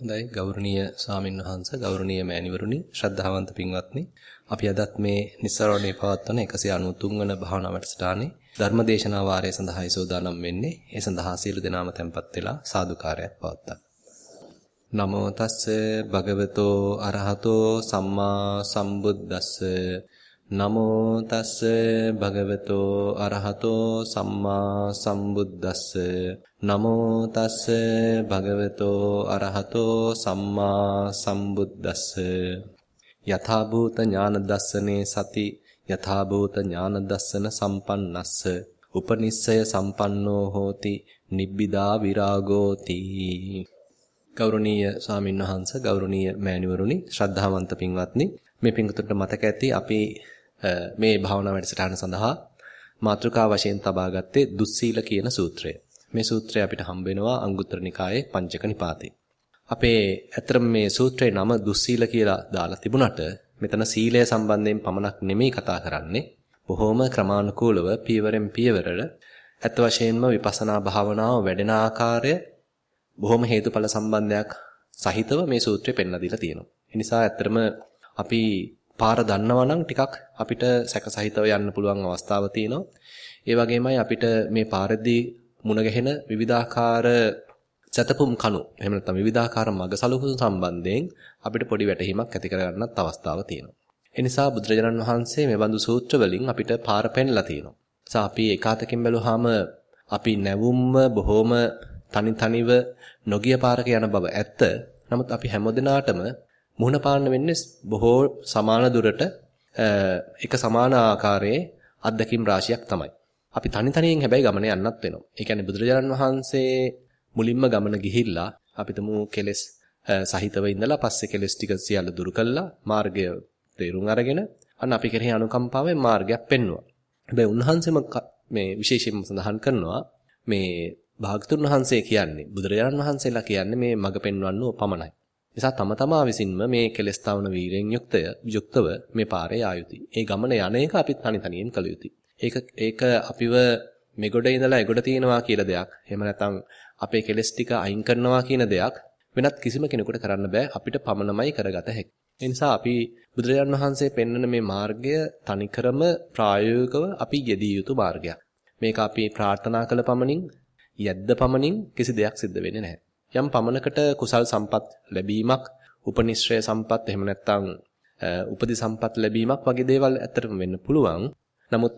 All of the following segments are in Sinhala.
හොඳයි. ගෞරවනීය ස්වාමින් වහන්සේ ගෞරවනීය මෑණිවරුනි ශ්‍රද්ධාවන්ත පින්වත්නි. අපි අදත් මේ නිස්සරණේ පවත්වන 193 වන භාවනා වැඩසටහනේ ධර්මදේශනා වාරය සඳහායි සූදානම් වෙන්නේ. ඒ සඳහා සියලු දෙනාම tempත් වෙලා සාදුකාරයක් පවත්තා නමෝ තස්ස භගවතෝ අරහතෝ සම්මා සම්බුද්දස්ස. නමෝ තස්ස භගවතෝ අරහතෝ සම්මා සම්බුද්දස්ස. නමෝ තස්ස භගවතෝ අරහතෝ සම්මා සම්බුද්දස්ස. යථා භූත ඥාන දස්සනේ සති යථා භූත ඥාන දස්සන සම්පන්නස්ස. උපනිස්සය සම්පන්නෝ හෝති නිබ්බිදා විරාගෝති. ගෞරවනීය ස්වාමින්වහන්ස ගෞරවනීය මෑණිවරුනි ශ්‍රද්ධාවන්ත පින්වත්නි මේ පින්කතුන්ට මතක ඇති අපි මේ භාවනා වැඩසටහන සඳහා මාතෘකා වශයෙන් තබා ගත්තේ දුස්සීල කියන සූත්‍රය. මේ සූත්‍රය අපිට හම්බ වෙනවා අංගුත්තර නිකායේ පංචක නිපාතේ. අපේ ඇත්තම මේ සූත්‍රයේ නම දුස්සීල කියලා දාලා තිබුණට මෙතන සීලය සම්බන්ධයෙන් පමණක් නෙමෙයි කතා කරන්නේ. බොහොම ක්‍රමානුකූලව පියවරෙන් පියවරට ඇත්ත වශයෙන්ම විපස්සනා භාවනාව වැඩෙන ආකාරය බොහොම හේතුඵල සම්බන්ධයක් සහිතව මේ සූත්‍රය පෙන්ලා දීලා තියෙනවා. ඒ නිසා ඇත්තටම අපි පාර දන්නවා නම් ටිකක් අපිට සැකසහිතව යන්න පුළුවන් අවස්ථාව තියෙනවා. ඒ වගේමයි අපිට මේ පාරදී මුණ ගැහෙන විවිධාකාර සතපුම් කණු එහෙම නැත්නම් විවිධාකාර මගසලකුණු සම්බන්ධයෙන් අපිට පොඩි වැටහීමක් ඇති කරගන්නත් අවස්ථාව තියෙනවා. ඒ නිසා බුදුරජාණන් වහන්සේ මේ බඳු සූත්‍ර වලින් අපිට පාර පෙන්ලා තියෙනවා. නිසා අපි එකාතකින් බැලුවාම අපි නැවුම්ම බොහොම තනි තනිව නොගිය පාරක යන බව ඇත්ත. නමුත් අපි හැමදෙනාටම මුහුණ පාන්න වෙන්නේ බොහෝ සමාන දුරට එක සමාන ආකාරයේ අත්දැකීම් රාශියක් තමයි. අපි තනි තනියෙන් හැබැයි ගමන යන්නත් වෙනවා. ඒ කියන්නේ බුදුරජාණන් වහන්සේ මුලින්ම ගමන ගිහිල්ලා අපිටම කෙලස් සහිතව ඉඳලා පස්සේ කෙලස් ටික සියල්ල දුරු කළා මාර්ගය තේරුම් අරගෙන අන්න අපි කෙරෙහි අනුකම්පාවෙන් මාර්ගයක් පෙන්වුවා. හැබැයි උන්වහන්සේම මේ විශේෂයෙන්ම සඳහන් කරනවා මේ භාගතුන් වහන්සේ කියන්නේ බුදුරජාණන් වහන්සේලා කියන්නේ මේ මඟ පෙන්වන්නෝ පමණයි. නිසා තම තමා විසින්ම මේ කෙලස් තවන වීරෙන් යුක්තය යුක්තව මේ පාරේ ආයුති. ඒ ගමන යන එක අපි තනි තනියෙන් කළ යුතුයි. ඒක ඒක අපිව මෙගොඩ ඉඳලා එගොඩ තියනවා කියලා දෙයක්. එහෙම නැත්නම් අපේ කෙලස් ටික අයින් කරනවා කියන දෙයක් වෙනත් කිසිම කෙනෙකුට කරන්න බෑ. අපිට පමණමයි කරගත හැකි. ඒ නිසා අපි බුදුරජාණන් වහන්සේ පෙන්වන මේ මාර්ගය තනිකරම ප්‍රායෝගිකව අපි යෙදිය යුතු මාර්ගයක්. මේක අපි ප්‍රාර්ථනා කළ පමණින් යද්ද පමණින් කිසි දෙයක් සිද්ධ වෙන්නේ නැහැ. යම් පමණකට කුසල් සම්පත් ලැබීමක්, උපනිශ්‍රය සම්පත් එහෙම නැත්නම් උපදි සම්පත් ලැබීමක් වගේ දේවල් ඇත්තටම වෙන්න පුළුවන්. නමුත්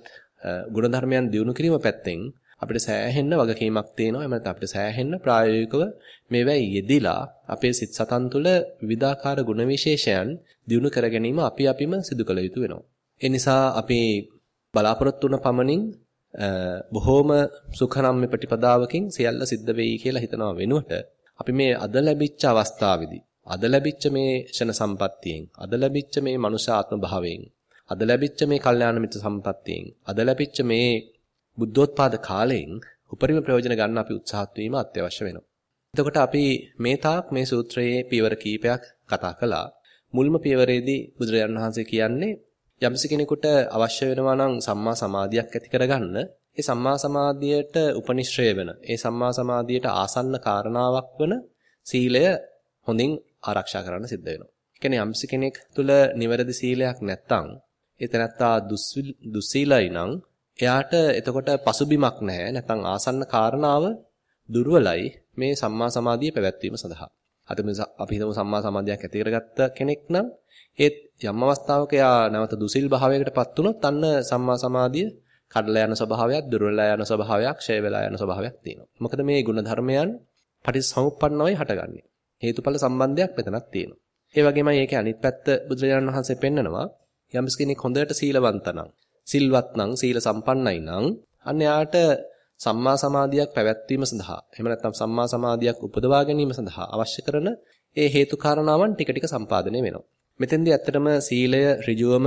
ගුණධර්මයන් දියුණු කිරීම පැත්තෙන් අපිට සෑහෙන්න වගකීමක් තියෙනවා. එහෙම නැත්නම් අපිට සෑහෙන්න ප්‍රායෝගිකව මේවැයි යෙදිලා අපේ සිත් සතන් තුළ විවිධාකාර ගුණ විශේෂයන් දියුණු කර ගැනීම අපි අපිම සිදු කළ යුතු වෙනවා. ඒ නිසා අපි බලාපොරොත්තු වුණ පමණින් බොහෝම සුඛනම්ම ප්‍රතිපදාවකින් සියල්ල සිද්ධ වෙයි කියලා හිතනවා වෙනුවට අපි මේ අද ලැබිච්ච අවස්ථාවේදී අද ලැබිච්ච මේ ෂණ සම්පත්තියෙන් අද ලැබිච්ච මේ මනුෂ්‍යාත්ම භාවයෙන් අද ලැබිච්ච මේ කල්යාණ මිත්‍ර සම්පත්තියෙන් අද ලැබිච්ච මේ බුද්ධෝත්පාද කාලයෙන් උපරිම ප්‍රයෝජන ගන්න අපි උත්සාහත් වීම අත්‍යවශ්‍ය වෙනවා. එතකොට අපි මේ තාක් මේ සූත්‍රයේ පියවර කීපයක් කතා කළා. මුල්ම පියවරේදී බුදුරජාණන් වහන්සේ කියන්නේ යම්සි කෙනෙකුට අවශ්‍ය වෙනවා නම් සම්මා සමාධියක් ඇති කරගන්න ඒ සම්මා සමාධියට උපනිශ්‍රය වෙන ඒ සම්මා සමාධියට ආසන්න කාරණාවක් වන සීලය හොඳින් ආරක්ෂා කරන්න සිද්ධ වෙනවා. ඒ කියන්නේ යම්සි කෙනෙක් තුල නිවැරදි සීලයක් නැත්තම් ඒ තැනත්තා දුස්සීලයි නම් එයාට එතකොට පසුබිමක් නැහැ. නැත්නම් ආසන්න කාරණාව දුර්වලයි මේ සම්මා සමාධිය පැවැත්වීම සඳහා. අද අපි හිතමු සම්මා සමාධියක් ඇති කරගත්ත කෙනෙක් නම් ඒත් යම් අවස්ථාවක යා නැවත දුසිල් භාවයකටපත් වුණොත් අන්න සම්මා සමාධිය කඩලා යන ස්වභාවයක්, දුර්වලලා යන ස්වභාවයක්, ඡය වෙලා යන ස්වභාවයක් තියෙනවා. මොකද මේ ගුණ ධර්මයන් පටිසමුප්පන්නවයි හටගන්නේ. හේතුඵල සම්බන්ධයක් මෙතනක් තියෙනවා. ඒ වගේමයි ඒකේ අනිත් පැත්ත බුදුරජාණන් වහන්සේ පෙන්නනවා යම් කෙනෙක් හොඳට සීලවන්ත නම්, සිල්වත් නම්, සීල සම්පන්නයි නම් අන්න යාට සම්මා සමාධියක් පැවැත්වීම සඳහා එහෙම නැත්නම් සම්මා සමාධියක් උපදවා ගැනීම සඳහා අවශ්‍ය කරන ඒ හේතු කාරණාවන් ටික ටික සම්පාදනය වෙනවා. මෙතෙන්දී ඇත්තටම සීලය ඍජුවම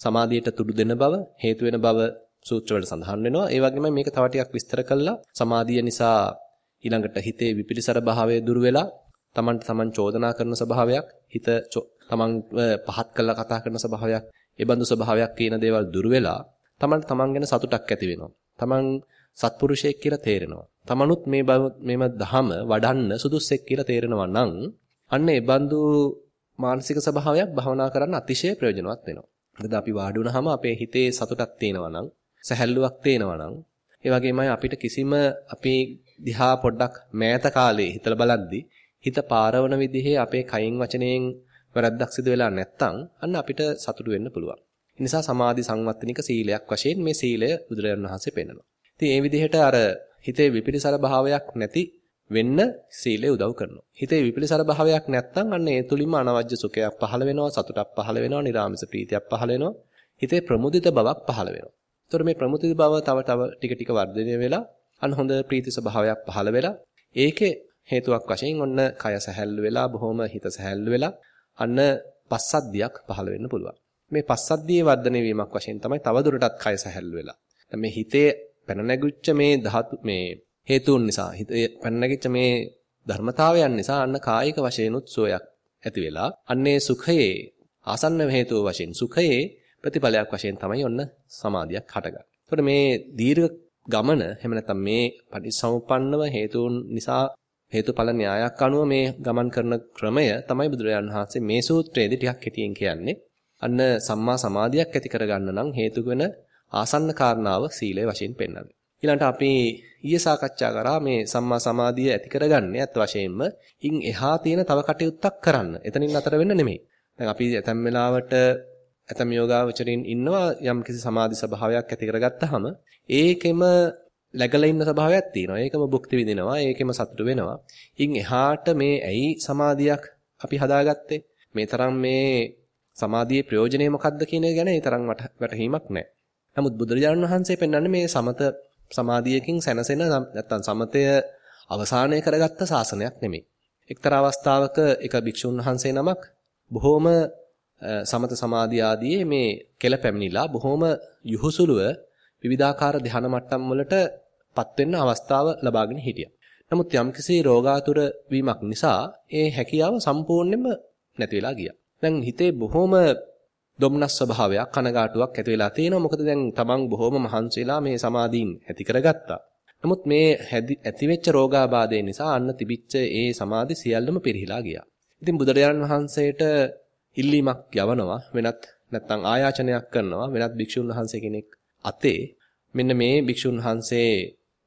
සමාධියට තුඩු දෙන බව හේතු වෙන බව සූත්‍රවල සඳහන් වෙනවා. ඒ වගේම මේක තව ටිකක් විස්තර කළා සමාධිය නිසා ඊළඟට හිතේ විපිලිසර භාවය දුර වෙලා තමන්ට තමන් චෝදනා කරන ස්වභාවයක් හිත තමන් පහත් කළා කතා කරන ස්වභාවයක් ඒ බඳු ස්වභාවයක් කියන දේවල් දුර වෙලා තමන්ට තමන් ගැන සතුටක් ඇති වෙනවා. තමන් සත්පුරුෂයෙක් කියලා තේරෙනවා. තමනුත් මේ මේම දහම වඩන්න සුදුස්සෙක් කියලා තේරෙනවා නම් අන්න ඒ බඳු මානසික ස්වභාවයක් භවනා කරන්න අතිශය ප්‍රයෝජනවත් වෙනවා. මොකද අපි වාඩි වුණාම අපේ හිතේ සතුටක් තියෙනවා නම්, සැහැල්ලුවක් තියෙනවා නම්, ඒ වගේමයි අපිට කිසිම අපි දිහා පොඩ්ඩක් මෑත කාලේ හිතලා බලද්දී හිත පාරවන විදිහේ අපේ කයින් වචනයෙන් වැරද්දක් සිදු වෙලා නැත්නම් අන්න අපිට සතුටු වෙන්න පුළුවන්. ඒ නිසා සමාධි සංවත්තනික සීලයක් වශයෙන් මේ සීලය බුදුරජාණන් වහන්සේ පෙන්වනවා. ඉතින් ඒ විදිහට අර හිතේ විපිරිසර භාවයක් නැති වෙන්න සීලය උදව් කරනවා. හිතේ විපිරිසර භාවයක් නැත්නම් අන්න ඒ තුලින්ම අනවජ්‍ය සුඛයක් පහළ වෙනවා, සතුටක් පහළ වෙනවා, නිරාමිස ප්‍රීතියක් පහළ වෙනවා. හිතේ ප්‍රමුදිත බවක් පහළ වෙනවා. එතකොට මේ ප්‍රමුදිත බව තව තව ටික ටික වර්ධනය වෙලා අන්න හොඳ ප්‍රීති ස්වභාවයක් පහළ වෙලා ඒකේ හේතුවක් වශයෙන් ඔන්න කය සැහැල්ලු වෙලා බොහොම හිත සැහැල්ලු වෙලා අන්න පස්සද්ධියක් පහළ වෙන්න පුළුවන්. මේ පස්සද්ධියේ වර්ධනය වීමක් වශයෙන් තමයි තවදුරටත් කය සැහැල්ලු වෙලා. දැන් මේ හිතේ පැන නැගිච්ච මේ ධාතු මේ හේතුන් නිසා හිතේ පැන නැගිච්ච මේ ධර්මතාවයන් නිසා අන්න කායික වශයෙන්ුත් සෝයක් ඇති වෙලා අන්නේ සුඛයේ ආසන්න හේතුව වශයෙන් සුඛයේ ප්‍රතිඵලයක් වශයෙන් තමයි ඔන්න සමාධියක් හටගන්නේ. එතකොට මේ දීර්ඝ ගමන එහෙම නැත්නම් මේ පටිසමුප්පන්නව හේතුන් නිසා හේතුඵල න්‍යායක් අනුව මේ ගමන් කරන ක්‍රමය තමයි බුදුරජාණන් වහන්සේ මේ සූත්‍රයේදී ටිකක් කෙටියෙන් කියන්නේ. අන්න සම්මා සමාධියක් ඇති කරගන්න නම් හේතු වෙන ආසන්න කාරණාව සීලය වශයෙන් පෙන්වන්නේ. ඊළඟට අපි ඊයේ සාකච්ඡා කරා මේ සම්මා සමාධිය ඇති කරගන්නේ අත් වශයෙන්ම ඉන් එහා තියෙන තව කටයුත්තක් කරන්න. එතනින් අතර වෙන්න නෙමෙයි. දැන් අපි ඇතැම් වෙලාවට ඇතැම් යෝගාවචරින් ඉන්නවා යම් කිසි සමාධි ස්වභාවයක් ඇති කරගත්තාම ඒකෙම läගලා ඉන්න ස්වභාවයක් තියෙනවා. ඒකම භුක්ති විඳිනවා. ඒකෙම සතුටු වෙනවා. ඉන් එහාට මේ ඇයි සමාධියක් අපි හදාගත්තේ? මේ තරම් මේ සමාධියේ ප්‍රයෝජනය මොකක්ද කියන එක ගැන ඒ තරම් වැටහීමක් නැහැ. නමුත් බුදුරජාණන් වහන්සේ පෙන්වන්නේ මේ සමත සමාධියකින් සැනසෙන නැත්තම් සමතය අවසානය කරගත්ත ශාසනයක් නෙමෙයි. එක්තරා අවස්ථාවක එක භික්ෂුන් වහන්සේ නමක් බොහොම සමත සමාධිය ආදී මේ කෙල පැමිණිලා බොහොම යහුසුලුව විවිධාකාර ධ්‍යාන මට්ටම් වලටපත් වෙන්න අවස්ථාව ලබාගෙන හිටියා. නමුත් යම්කිසි රෝගාතුර වීමක් නිසා ඒ හැකියාව සම්පූර්ණයෙන්ම නැති වෙලා ගියා. දැන් හිතේ බොහොම දොම්නස් ස්වභාවයක් කනගාටුවක් ඇති වෙලා තියෙනවා. මොකද දැන් තමන් බොහොම මහන්සි වෙලා මේ සමාධීන් ඇති කරගත්තා. නමුත් මේ ඇතිවෙච්ච රෝගාබාධය නිසා අන්න තිබිච්ච ඒ සමාධි සියල්ලම පිරිහිලා ගියා. ඉතින් බුදුරජාණන් වහන්සේට ඉල්ලීමක් යවනවා. වෙනත් නැත්නම් ආයාචනයක් කරනවා. වෙනත් භික්ෂුන් වහන්සේ කෙනෙක් අතේ මෙන්න මේ භික්ෂුන් වහන්සේ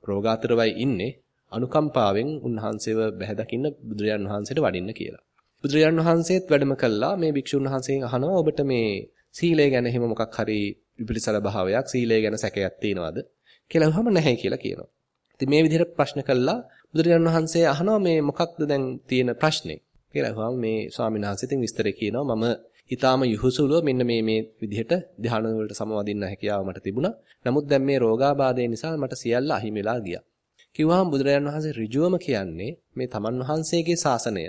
රෝගාතුරවයි ඉන්නේ. අනුකම්පාවෙන් උන්වහන්සේව බැහැ දකින්න බුදුරජාණන් වහන්සේට වඩින්න කියලා. බුදුරජාණන් වහන්සේත් වැඩම කළා මේ භික්ෂුන් වහන්සේගෙන් අහනවා ඔබට මේ සීලය ගැන එහෙම මොකක් හරි විපිලිසර භාවයක් සීලය ගැන සැකයක් තියනවද කියලා අහම නැහැ කියලා කියනවා. ඉතින් මේ විදිහට ප්‍රශ්න කළා. බුදුරජාණන් වහන්සේ අහනවා මේ මොකක්ද දැන් තියෙන ප්‍රශ්නේ? කියලා අහුවම මේ ස්වාමීන් වහන්සේ ඉතින් විස්තරේ කියනවා මම ඊටාම යහුසුලුව මෙන්න මේ මේ විදිහට ධ්‍යාන වලට සමවදින්න හැකියාව මට තිබුණා. නමුත් දැන් මේ රෝගාබාධය නිසා මට සියල්ල අහිමි වෙලා ගියා. කිව්වහම බුදුරජාණන් වහන්සේ ඍජුවම කියන්නේ මේ තමන් වහන්සේගේ ශාසනය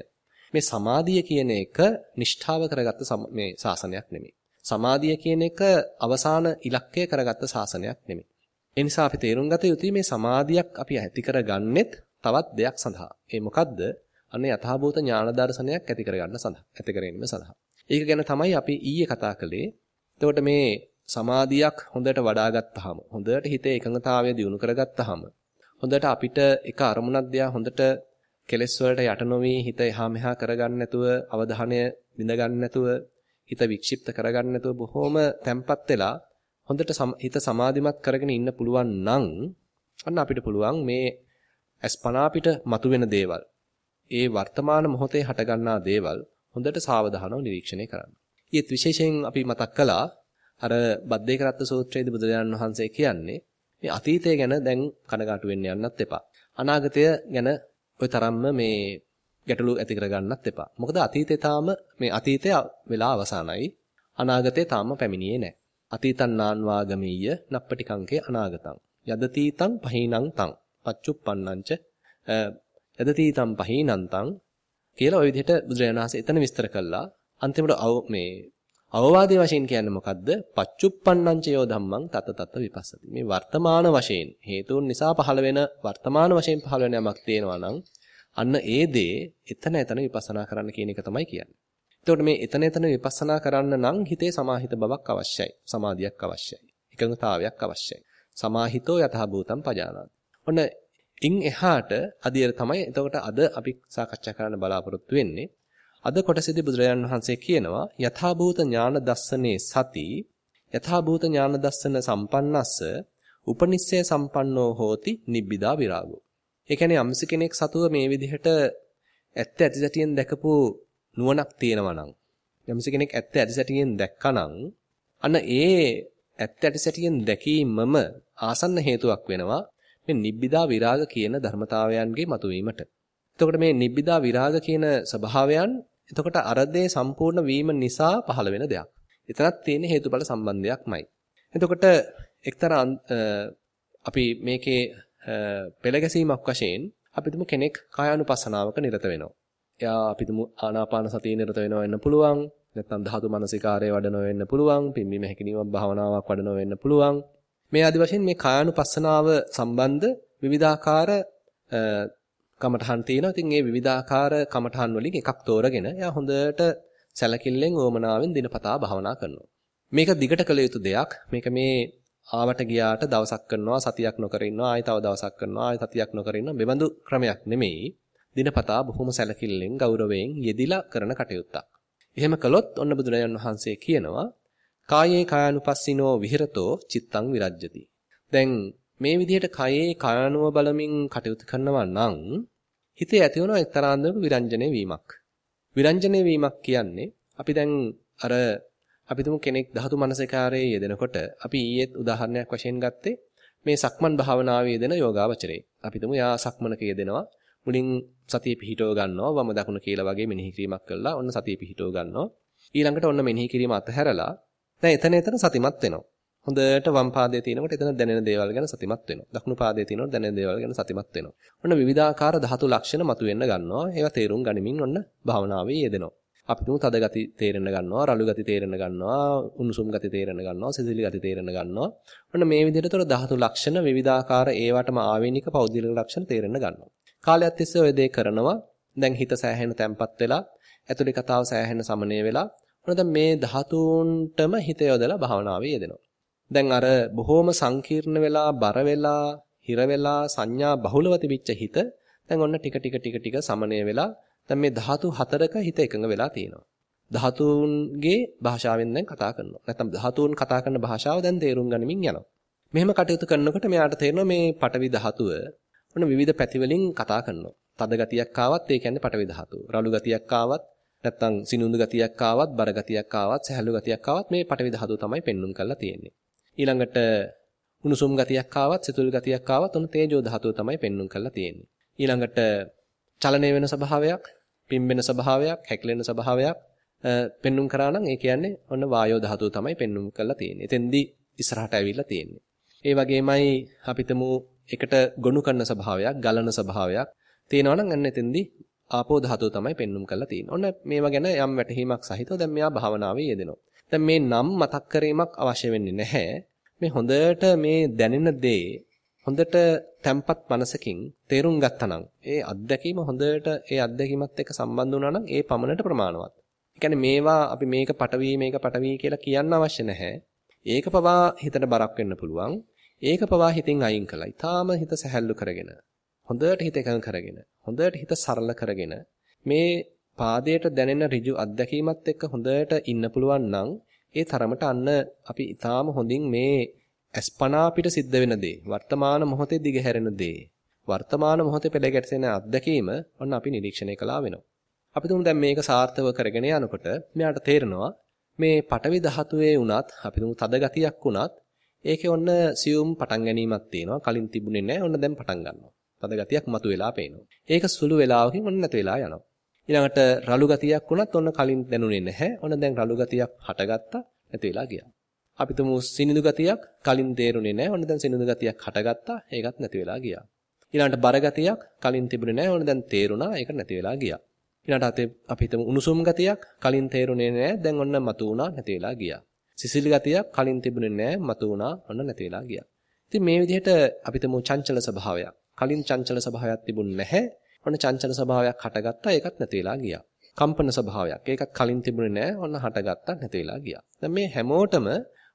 මේ සමාධිය කියන එක නිෂ්ඨාව කරගත්ත මේ ශාසනයක් නෙමෙයි. සමාධිය කියන එක අවසාන ඉලක්කය කරගත්ත ශාසනයක් නෙමෙයි. ඒ නිසා අපි තේරුම් ගත යුතුයි මේ සමාධියක් අපි ඇති කරගන්නෙත් තවත් දෙයක් සඳහා. ඒ මොකද්ද? අනේ යථාභූත ඥාන දර්ශනයක් ඇති කරගන්න සඳහා. ඇති කරගැනීම සඳහා. ඒක ගැන තමයි අපි ඊයේ කතා කළේ. එතකොට මේ සමාධියක් හොඳට වඩා ගත්තාම, හොඳට හිතේ එකඟතාවය දියුණු කරගත්තාම, හොඳට අපිට එක අරමුණක් දිහා හොඳට කෙලෙස් වලට යට නොවි හිත එහා මෙහා කරගන්න නැතුව, අවධානය විඳ ගන්න නැතුව, හිත වික්ෂිප්ත කරගන්න නැතුව බොහොම තැම්පත් වෙලා හොඳට හිත සමාධිමත් කරගෙන ඉන්න පුළුවන් නම් අන්න අපිට පුළුවන් මේ අස්පනා අපිට මතුවෙන දේවල් ඒ වර්තමාන මොහොතේ හටගන්නා දේවල් හොඳට සාවධානව නිරීක්ෂණය කරන්න. ඊත් විශේෂයෙන් අපි මතක් කළා අර බද්දේ කරත්ත සූත්‍රයේදී බුදුරජාණන් වහන්සේ කියන්නේ මේ අතීතය ගැන දැන් කනගාටු වෙන්න යන්නත් එපා. අනාගතය ගැන ওই තරම්ම මේ ගැටලු ඇති කරගන්නත් එපා. මොකද අතීතේ තාම මේ අතීතය වෙලා අවසానයි. අනාගතේ තාම පැමිණියේ නැහැ. අතීතං නාන්වාගමීය නප්පටිකංකේ අනාගතං. යදතීතං පහීනං තං. පච්චුප්පන්නංච යදතීතං පහීනන්තං කියලා ওই විදිහට බුදුරජාණන් වහන්සේ එතන විස්තර කළා. අන්තිමට මේ අවවාදයේ වශයෙන් කියන්නේ මොකද්ද? පච්චුප්පන්නං චයෝ ධම්මං තත තත විපස්සති. මේ වර්තමාන වශයෙන් හේතුන් නිසා පහළ වෙන වර්තමාන වශයෙන් පහළ වෙන යමක් තියෙනවා නම් අන්න ඒ දේ එතන එතන විපස්සනා කරන්න කියන එක තමයි කියන්නේ. එතකොට මේ එතන එතන විපස්සනා කරන්න නම් හිතේ සමාහිත බවක් අවශ්‍යයි. සමාධියක් අවශ්‍යයි. එකඟතාවයක් අවශ්‍යයි. සමාහිතෝ යතහ භූතම් පජානාති. ඔන්න ඉන් එහාට අදියර තමයි එතකොට අද අපි සාකච්ඡා කරන්න බලාපොරොත්තු වෙන්නේ. අද කොටසේදී බුදුරජාන් වහන්සේ කියනවා යථාභූත ඥාන දස්සනේ සති යථාභූත ඥාන දස්සන සම්පන්නස්ස උපනිස්සය සම්පන්නෝ හෝති නිබ්බිදා විරාගෝ. ඒ කියන්නේ යම්ස කෙනෙක් සතුව මේ විදිහට ඇත්ත ඇති සැටියෙන් දැකපු නුවණක් තියෙනවා නම් යම්ස කෙනෙක් ඇත්ත ඇති සැටියෙන් දැක්කනම් අන්න ඒ ඇත්ත ඇති සැටියෙන් දැකීමම ආසන්න හේතුවක් වෙනවා මේ නිබ්බිදා විරාග කියන ධර්මතාවයන්ගේ මතුවීමට. එතකොට මේ නිබ්බිදා විරාග කියන ස්වභාවයන් එතකොට අරදේ සම්පූර්ණ වීම නිසා පහළ වෙන දෙයක්. එතනක් තියෙන හේතුඵල සම්බන්ධයක්මයි. එතකොට එක්තරා අපි මේකේ පෙළ ගැසීමක් වශයෙන් අපි තුමු කෙනෙක් කායානුපස්සනාවක නිරත වෙනවා. එයා අපි තුමු ආනාපාන සතිය නිරත වෙනවා වෙන්න පුළුවන්. නැත්නම් ධාතු මනසිකාරය වඩනව වෙන්න පුළුවන්. පිම්බීම හැකිනීම භාවනාවක් වඩනව වෙන්න පුළුවන්. මේ ආදි වශයෙන් මේ කායානුපස්සනාව සම්බන්ධ විවිධාකාර කමඨහන් තියෙනවා. ඉතින් මේ විවිධාකාර කමඨහන් වලින් එකක් තෝරගෙන එයා හොඳට සැලකිල්ලෙන් ඕමනාවෙන් දිනපතා භාවනා කරනවා. මේක දිගට කළ යුතු දෙයක්. මේක මේ ආවට ගියාට දවසක් කරනවා සතියක් නොකර ඉන්නවා ආයෙ තව දවසක් කරනවා ආයෙ සතියක් නොකර ඉන්නවා මෙබඳු ක්‍රමයක් නෙමෙයි දිනපතා බොහොම සැලකිල්ලෙන් ගෞරවයෙන් යෙදිලා කරන කටයුත්තක්. එහෙම කළොත් ඔන්න බුදුරජාණන් වහන්සේ කියනවා කායේ කායानुපස්සිනෝ විහෙරතෝ චිත්තං විරජ්‍යති. දැන් මේ විදිහට කයේ කායानुව බලමින් කටයුතු කරනවා නම් හිතේ ඇති වෙන එක්තරා අන්දමක විරංජනේ වීමක්. විරංජනේ වීමක් කියන්නේ අපි දැන් අර අපි තුමු කෙනෙක් ධාතු මනසකාරයේ යෙදෙනකොට අපි ඊයේත් උදාහරණයක් වශයෙන් ගත්තේ මේ සක්මන් භාවනාවේ යෙදෙන යෝගාවචරේ. අපි තුමු යා සක්මනක යෙදෙනවා. මුලින් සතිය පිහිටව ගන්නවා වම දකුණ කියලා වගේ මෙනෙහි කිරීමක් කළා. ඔන්න සතිය පිහිටව ගන්නවා. ඊළඟට ඔන්න මෙනෙහි කිරීම අතහැරලා දැන් එතන එතන සතිමත් වෙනවා. හොඳට වම් පාදයේ තියෙනකොට එතන දැනෙන දේවල් ගැන සතිමත් වෙනවා. දකුණු පාදයේ තියෙනකොට දැනෙන දේවල් ගැන සතිමත් වෙනවා. ඔන්න විවිධාකාර ධාතු ලක්ෂණ මතුවෙන්න ගන්නවා. ඒවා තේරුම් ගනිමින් ඔන්න භාවනාවේ යෙදෙනවා. අපි තුමු තද ගති තේරෙන්න ගන්නවා, රළු ගති තේරෙන්න ගන්නවා, උණුසුම් ගති තේරෙන්න ගන්නවා, සිසිලි ගති තේරෙන්න ගන්නවා. ඔන්න මේ විදිහටතොර ධාතු ලක්ෂණ විවිධාකාර ඒවටම ආවේනික පෞද්ගලික ලක්ෂණ තේරෙන්න ගන්නවා. කාලයක් තිස්සේ ඔය දේ කරනවා. දැන් හිත සෑහෙන තැම්පත් වෙලා, ඇතුලේ කතාව සෑහෙන සමනය වෙලා, ඔන්න දැන් මේ ධාතුන්ටම හිත යොදලා භාවනාවේ යෙදෙනවා. දැන් අර බොහොම සංකීර්ණ වෙලා, බර වෙලා, හිර වෙලා, සංඥා බහුලව තිබිච්ච හිත දැන් ඔන්න ටික ටික ටික ටික සමනය වෙලා දැන් මේ ධාතු හතරක හිත එකඟ වෙලා තියෙනවා. ධාතුන්ගේ භාෂාවෙන් දැන් කතා කරනවා. නැත්නම් ධාතුන් කතා කරන භාෂාව දැන් තේරුම් ගනිමින් යනවා. මෙහෙම කටයුතු කරනකොට මෙයාට තේරෙනවා මේ පටවි ධාතුව ඔන්න විවිධ පැති වලින් කතා කරනවා. තද ගතියක් ආවත් ඒ කියන්නේ පටවි ධාතුව. රළු ගතියක් ආවත් නැත්තම් සිනුඳු ගතියක් ආවත් බර ගතියක් ආවත් සැහැල්ලු ගතියක් ආවත් මේ පටවි ධාතුව තමයි පෙන්눔 කරලා තියෙන්නේ. ඊළඟට උණුසුම් ගතියක් ආවත් සිතුල් ගතියක් ආවත් උණු තේජෝ ධාතුව තමයි පෙන්눔 කරලා තියෙන්නේ. ඊළඟට චලනය වෙන ස්වභාවයක්, පිම්බෙන ස්වභාවයක්, හැකිලෙන ස්වභාවයක් පෙන්눔 කරා නම් ඒ කියන්නේ ඔන්න වායෝ ධාතුව තමයි පෙන්눔 කරලා තියෙන්නේ. එතෙන්දී ඉස්සරහට ඇවිල්ලා තියෙන්නේ. ඒ වගේමයි අපිටම එකට ගොනු කරන ස්වභාවයක්, ගලන ස්වභාවයක් තියෙනවා නම් අන්න එතෙන්දී ආපෝ ධාතුව තමයි පෙන්눔 කරලා තියෙන්නේ. ඔන්න මේවා ගැන යම් වැටහීමක් සහිතව දැන් මෙයා භාවනාවේ යෙදෙනවා. දැන් මේ නම් මතක් කිරීමක් අවශ්‍ය වෙන්නේ නැහැ. මේ හොඳට මේ දැනෙන දේ හොඳට තැම්පත් මනසකින් තේරුම් ගත්තනම් ඒ අත්දැකීම හොඳට ඒ අත්දැකීමත් එක්ක සම්බන්ධ වුණා නම් ඒ පමණට ප්‍රමාණවත්. ඒ කියන්නේ මේවා අපි මේක පටවි මේක පටවි කියලා කියන්න අවශ්‍ය නැහැ. ඒක පවා හිතට බරක් වෙන්න පුළුවන්. ඒක පවා හිතින් අයින් කළා. ඊටාම හිත සැහැල්ලු කරගෙන හොඳට හිත එකඟ කරගෙන හොඳට හිත සරල කරගෙන මේ පාදයට දැනෙන ඍජු අත්දැකීමත් එක්ක හොඳට ඉන්න පුළුවන් නම් ඒ තරමට අන්න අපි ඊටාම හොඳින් මේ අස්පනා පිට සිද්ධ වෙන දේ වර්තමාන මොහොතේ දිගහැරෙන දේ වර්තමාන මොහොතේ පෙළ ගැටෙන අත්දැකීම ඔන්න අපි නිරීක්ෂණය කළා වෙනවා. අපි තුමු දැන් මේක සාර්ථකව කරගෙන යනකොට මෙයාට තේරෙනවා මේ පටවි ධාතුවේ වුණත් අපි තුමු තද ගතියක් වුණත් ඒකේ ඔන්න සියුම් පටන් ගැනීමක් තියෙනවා. කලින් තිබුණේ නැහැ. ඔන්න දැන් පටන් ගන්නවා. තද ගතියක් මතුවලා පේනවා. ඒක සුළු වෙලාවකින් ඔන්න නැති වෙලා යනවා. ඊළඟට රළු ගතියක් වුණත් ඔන්න කලින් දැනුනේ නැහැ. ඔන්න දැන් රළු ගතියක් හටගත්තා නැති වෙලා ගියා. අපි තුමු සිනිඳු ගතියක් කලින් තේරුනේ නැහැ. ඔන්න දැන් සිනිඳු ගතියක් හටගත්තා. ඒකත් නැති වෙලා ගියා. ඊළඟට බර ගතියක් කලින් තිබුණේ නැහැ. ඔන්න දැන් තේරුණා. ඒක නැති වෙලා ගියා. ඊළඟට අපි හිතමු උණුසුම් ගතියක් කලින් තේරුනේ නැහැ. දැන් ඔන්න මතු වුණා නැති වෙලා ගියා. සිසිල් ගතියක් කලින් තිබුණේ නැහැ. මතු වුණා ඔන්න නැති වෙලා ගියා. ඉතින් මේ විදිහට අපි හිතමු චංචල ස්වභාවයක්. කලින් චංචල ස්වභාවයක් තිබුණේ නැහැ. ඔන්න චංචල ස්වභාවයක් හටගත්තා. ඒකත් නැති වෙලා ගියා. කම්පන ස්වභාවයක්. ඒකත් කලින් තිබුණේ නැහැ. ඔන්න හටගත්තා නැති වෙලා ගියා. දැන් මේ හැමෝටම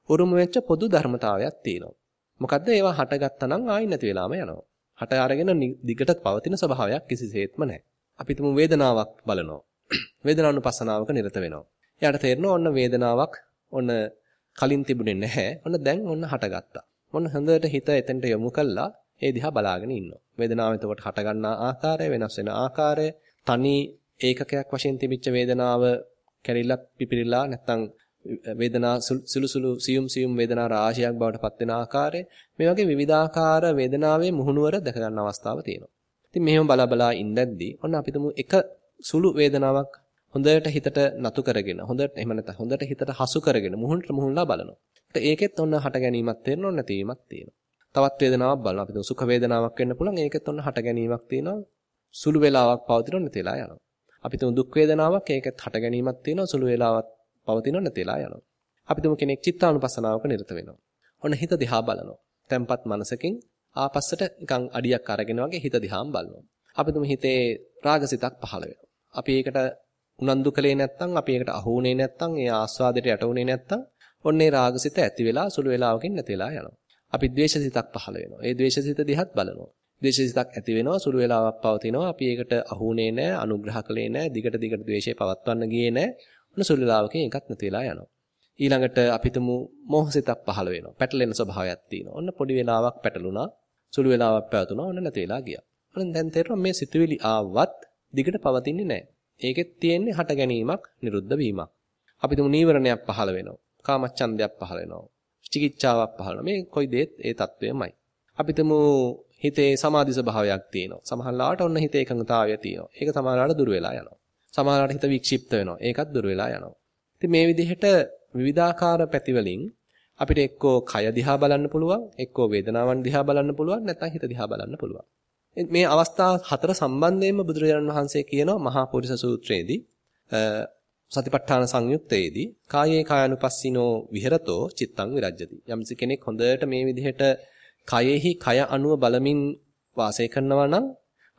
උරුම වෙච්ච පොදු ධර්මතාවයක් තියෙනවා. මොකද්ද? ඒවා හටගත්තා නම් ආයි නැති වෙලාම යනවා. හට අරගෙන දිගට පවතින ස්වභාවයක් කිසිසේත්ම නැහැ. අපි තුමු වේදනාවක් බලනවා. වේදනානුපස්සනාවක නිරත වෙනවා. එයාට තේරෙනවා ඔන්න වේදනාවක් ඔන්න කලින් තිබුණේ නැහැ. ඔන්න දැන් ඔන්න හටගත්තා. ඔන්න හොඳට හිත එතෙන්ට යොමු කළා ඒ දිහා බලාගෙන ඉන්නවා. වේදනාව එතකොට හටගන්නා ආකාරය වෙනස් වෙන ආකාරය තනි ඒකකයක් වශයෙන් තිබිච්ච වේදනාව කැරිලා පිපිරිලා නැත්තම් වේදනා සුළු සුළු සියුම් සියුම් වේදනා රාශියක් බවට පත් වෙන ආකාරය මේ වගේ විවිධාකාර වේදනාවේ මුහුණුවර දැක ගන්න අවස්ථාව තියෙනවා. ඉතින් මෙහෙම බලා බලා ඉඳද්දී ඔන්න අපි එක සුළු වේදනාවක් හොඳට හිතට නතු කරගෙන හොඳට එහෙම නැත්නම් හොඳට හිතට හසු කරගෙන මුහුණට මුහුණලා බලනවා. ඒකෙත් ඔන්න හට ගැනීමක් තේරෙනව නැතිවීමක් තියෙනවා. තවත් වේදනාවක් බලනවා. අපි සුඛ වේදනාවක් වෙන්න පුළුවන්. ඒකෙත් ඔන්න හට ගැනීමක් තියෙනවා. සුළු වේලාවක් පවතිනව නැතිලා යනවා. අපි තුමු දුක් වේදනාවක් ඒකෙත් හට ගැනීමක් තියෙනවා. සුළු වේලාවක් පවතිනව නැතිලා යනවා. අපි තුමු කෙනෙක් චිත්තානුපස්සනාවක නිරත වෙනවා. ඔන්න හිත දිහා බලනවා. තැම්පත් මනසකින් ආපස්සට නිකන් අඩියක් අරගෙන වගේ හිත දිහාම බලනවා. අපි තුමු හිතේ රාගසිතක් පහළ වෙනවා. අපි ඒකට උනන්දු කලේ නැත්නම් අපි ඒකට අහු වුණේ නැත්නම් ඒ ආස්වාදයට යට වුණේ නැත්නම් ඔන්නේ රාගසිත ඇති වෙලා සුළු වෙලාවකින් නැති වෙලා යනවා. අපි ද්වේෂසිතක් පහළ වෙනවා. ඒ ද්වේෂසිත දිහත් බලනවා. ද්වේෂසිතක් ඇති වෙනවා සුළු වෙලාවක් පවතිනවා. අපි ඒකට අහු වුණේ නැහැ, අනුග්‍රහ කළේ නැහැ, දිගට දිගට ද්වේෂය පවත්වන්න ගියේ නැහැ. ඔන්න සුළු වෙලාවකින් ඒකත් නැති වෙලා යනවා. ඊළඟට අපිටම මෝහසිතක් පහළ වෙනවා. පැටලෙන ස්වභාවයක් තියෙනවා. ඔන්න පොඩි වෙලාවක් පැටලුණා. සුළු වෙලාවක් පැවතුණා. ඔන්න නැති වෙලා ගියා. ඔන්න දැන් තේරෙනවා මේ සිතුවිලි ආවත් දිගට පවතින්නේ නැහැ. ඒකෙත් තියෙන්නේ හට ගැනීමක්, නිරුද්ධ වීමක්. අපි තුමු නීවරණයක් පහළ වෙනවා. කාමච්ඡන්දයක් පහළ වෙනවා. චිකිච්ඡාවක් පහළ වෙනවා. මේ කොයි දෙත් ඒ తත්වයමයි. අපි තුමු හිතේ සමාධි ස්වභාවයක් තියෙනවා. සමහරලාට ඔන්න හිතේ එකඟතාවය තියෙනවා. ඒක සමහරලාට දුර වෙලා යනවා. සමහරලාට හිත වික්ෂිප්ත වෙනවා. ඒකත් දුර වෙලා යනවා. ඉතින් මේ විදිහට විවිධාකාර පැතිවලින් අපිට එක්කෝ කය දිහා බලන්න පුළුවන්, එක්කෝ වේදනාවන් දිහා බලන්න පුළුවන්, නැත්නම් හිත දිහා බලන්න පුළුවන්. මේ අවස්ථා හතර සම්බන්ධයෙන්ම බුදුරජාණන් වහන්සේ කියනවා මහා පුරිස සූත්‍රයේදී සතිපට්ඨාන සංයුත්තේදී කායේ කායानुපස්සිනෝ විහෙරතෝ චිත්තං විරජ්‍යති. යම්සි කෙනෙක් හොඳට මේ විදිහට කයෙහි කය අනුව බලමින් වාසය කරනවා නම්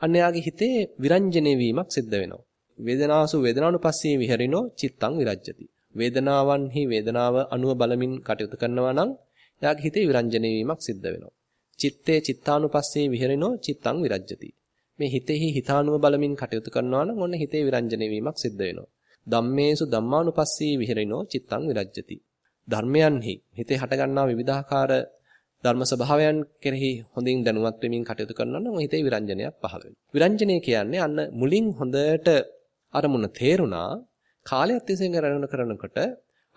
අන්න යාගේ හිතේ විරංජනේ වීමක් සිද්ධ වෙනවා. වේදනාසු වේදනානුපස්සී විහෙරිනෝ චිත්තං විරජ්‍යති. වේදනාවන්හි වේදනාව අනුව බලමින් කටයුතු කරනවා නම් යාගේ හිතේ විරංජනේ වීමක් සිද්ධ වෙනවා. චිත්තේ චිත්තානුපස්සේ විහෙරිනෝ චිත්තං විරජ්‍යති. මේ හිතෙහි හිතානුව බලමින් කටයුතු කරනවා නම් ඔන්න හිතේ විරංජනේ වීමක් සිද්ධ වෙනවා. ධම්මේසු ධම්මානුපස්සී විහෙරිනෝ චිත්තං විරජ්‍යති. ධර්මයන්හි හිතේ හටගන්නා විවිධාකාර ධර්ම ස්වභාවයන් කෙරෙහි හොඳින් දැනුවත් වෙමින් කටයුතු කරනවා නම් හිතේ විරංජනයක් පහළ වෙනවා. විරංජනය කියන්නේ අන්න මුලින් හොඳට අරමුණ තේරුණා කාලයක් තිස්සේ කරන කරනකොට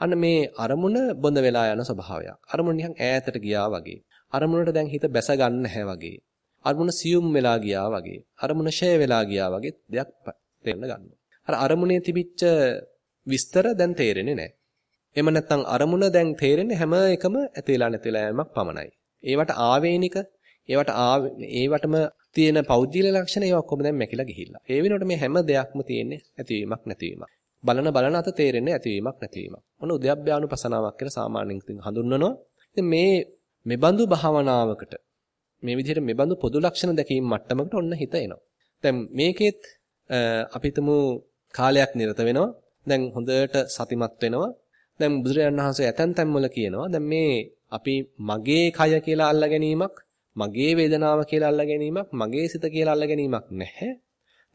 අන්න මේ අරමුණ බොඳ වෙලා යන ස්වභාවයක්. අරමුණ නිකන් ඈතට ගියා වගේ. අරමුණට දැන් හිත බැස ගන්න නැහැ වගේ. අරමුණ සියුම් වෙලා ගියා වගේ. අරමුණ ෂය වෙලා ගියා වගේ දෙයක් තේරෙන්න ගන්නවා. අර අරමුණේ තිබිච්ච විස්තර දැන් තේරෙන්නේ නැහැ. එහෙම නැත්නම් අරමුණ දැන් තේරෙන්නේ හැම එකම ඇතිලා නැතිලා යෑමක් පමණයි. ඒවට ආවේනික ඒවට ඒවටම තියෙන පෞද්ගලික ලක්ෂණ ඒවා ඔක්කොම දැන් මැකිලා ගිහිල්ලා. ඒ වෙනකොට මේ හැම දෙයක්ම තියෙන්නේ ඇතිවීමක් නැතිවීමක්. බලන බලන අත තේරෙන්නේ ඇතිවීමක් නැතිවීමක්. ඔන්න උද්‍යප්පයානුපසනාවක් කියලා සාමාන්‍යයෙන් හඳුන්වනවා. ඉතින් මේ මෙබඳු භාවනාවකට මේ විදිහට මෙබඳු පොදු ලක්ෂණ දැකීම මට්ටමකට ඔන්න හිත එනවා. දැන් මේකෙත් අපිටම කාලයක් නිරත වෙනවා. දැන් හොඳට සතිමත් වෙනවා. දැන් බුදුරජාණන් වහන්සේ ඇතන් තැන්වල කියනවා දැන් මේ අපි මගේ කය කියලා අල්ලා ගැනීමක්, මගේ වේදනාව කියලා අල්ලා ගැනීමක්, මගේ සිත කියලා අල්ලා ගැනීමක් නැහැ.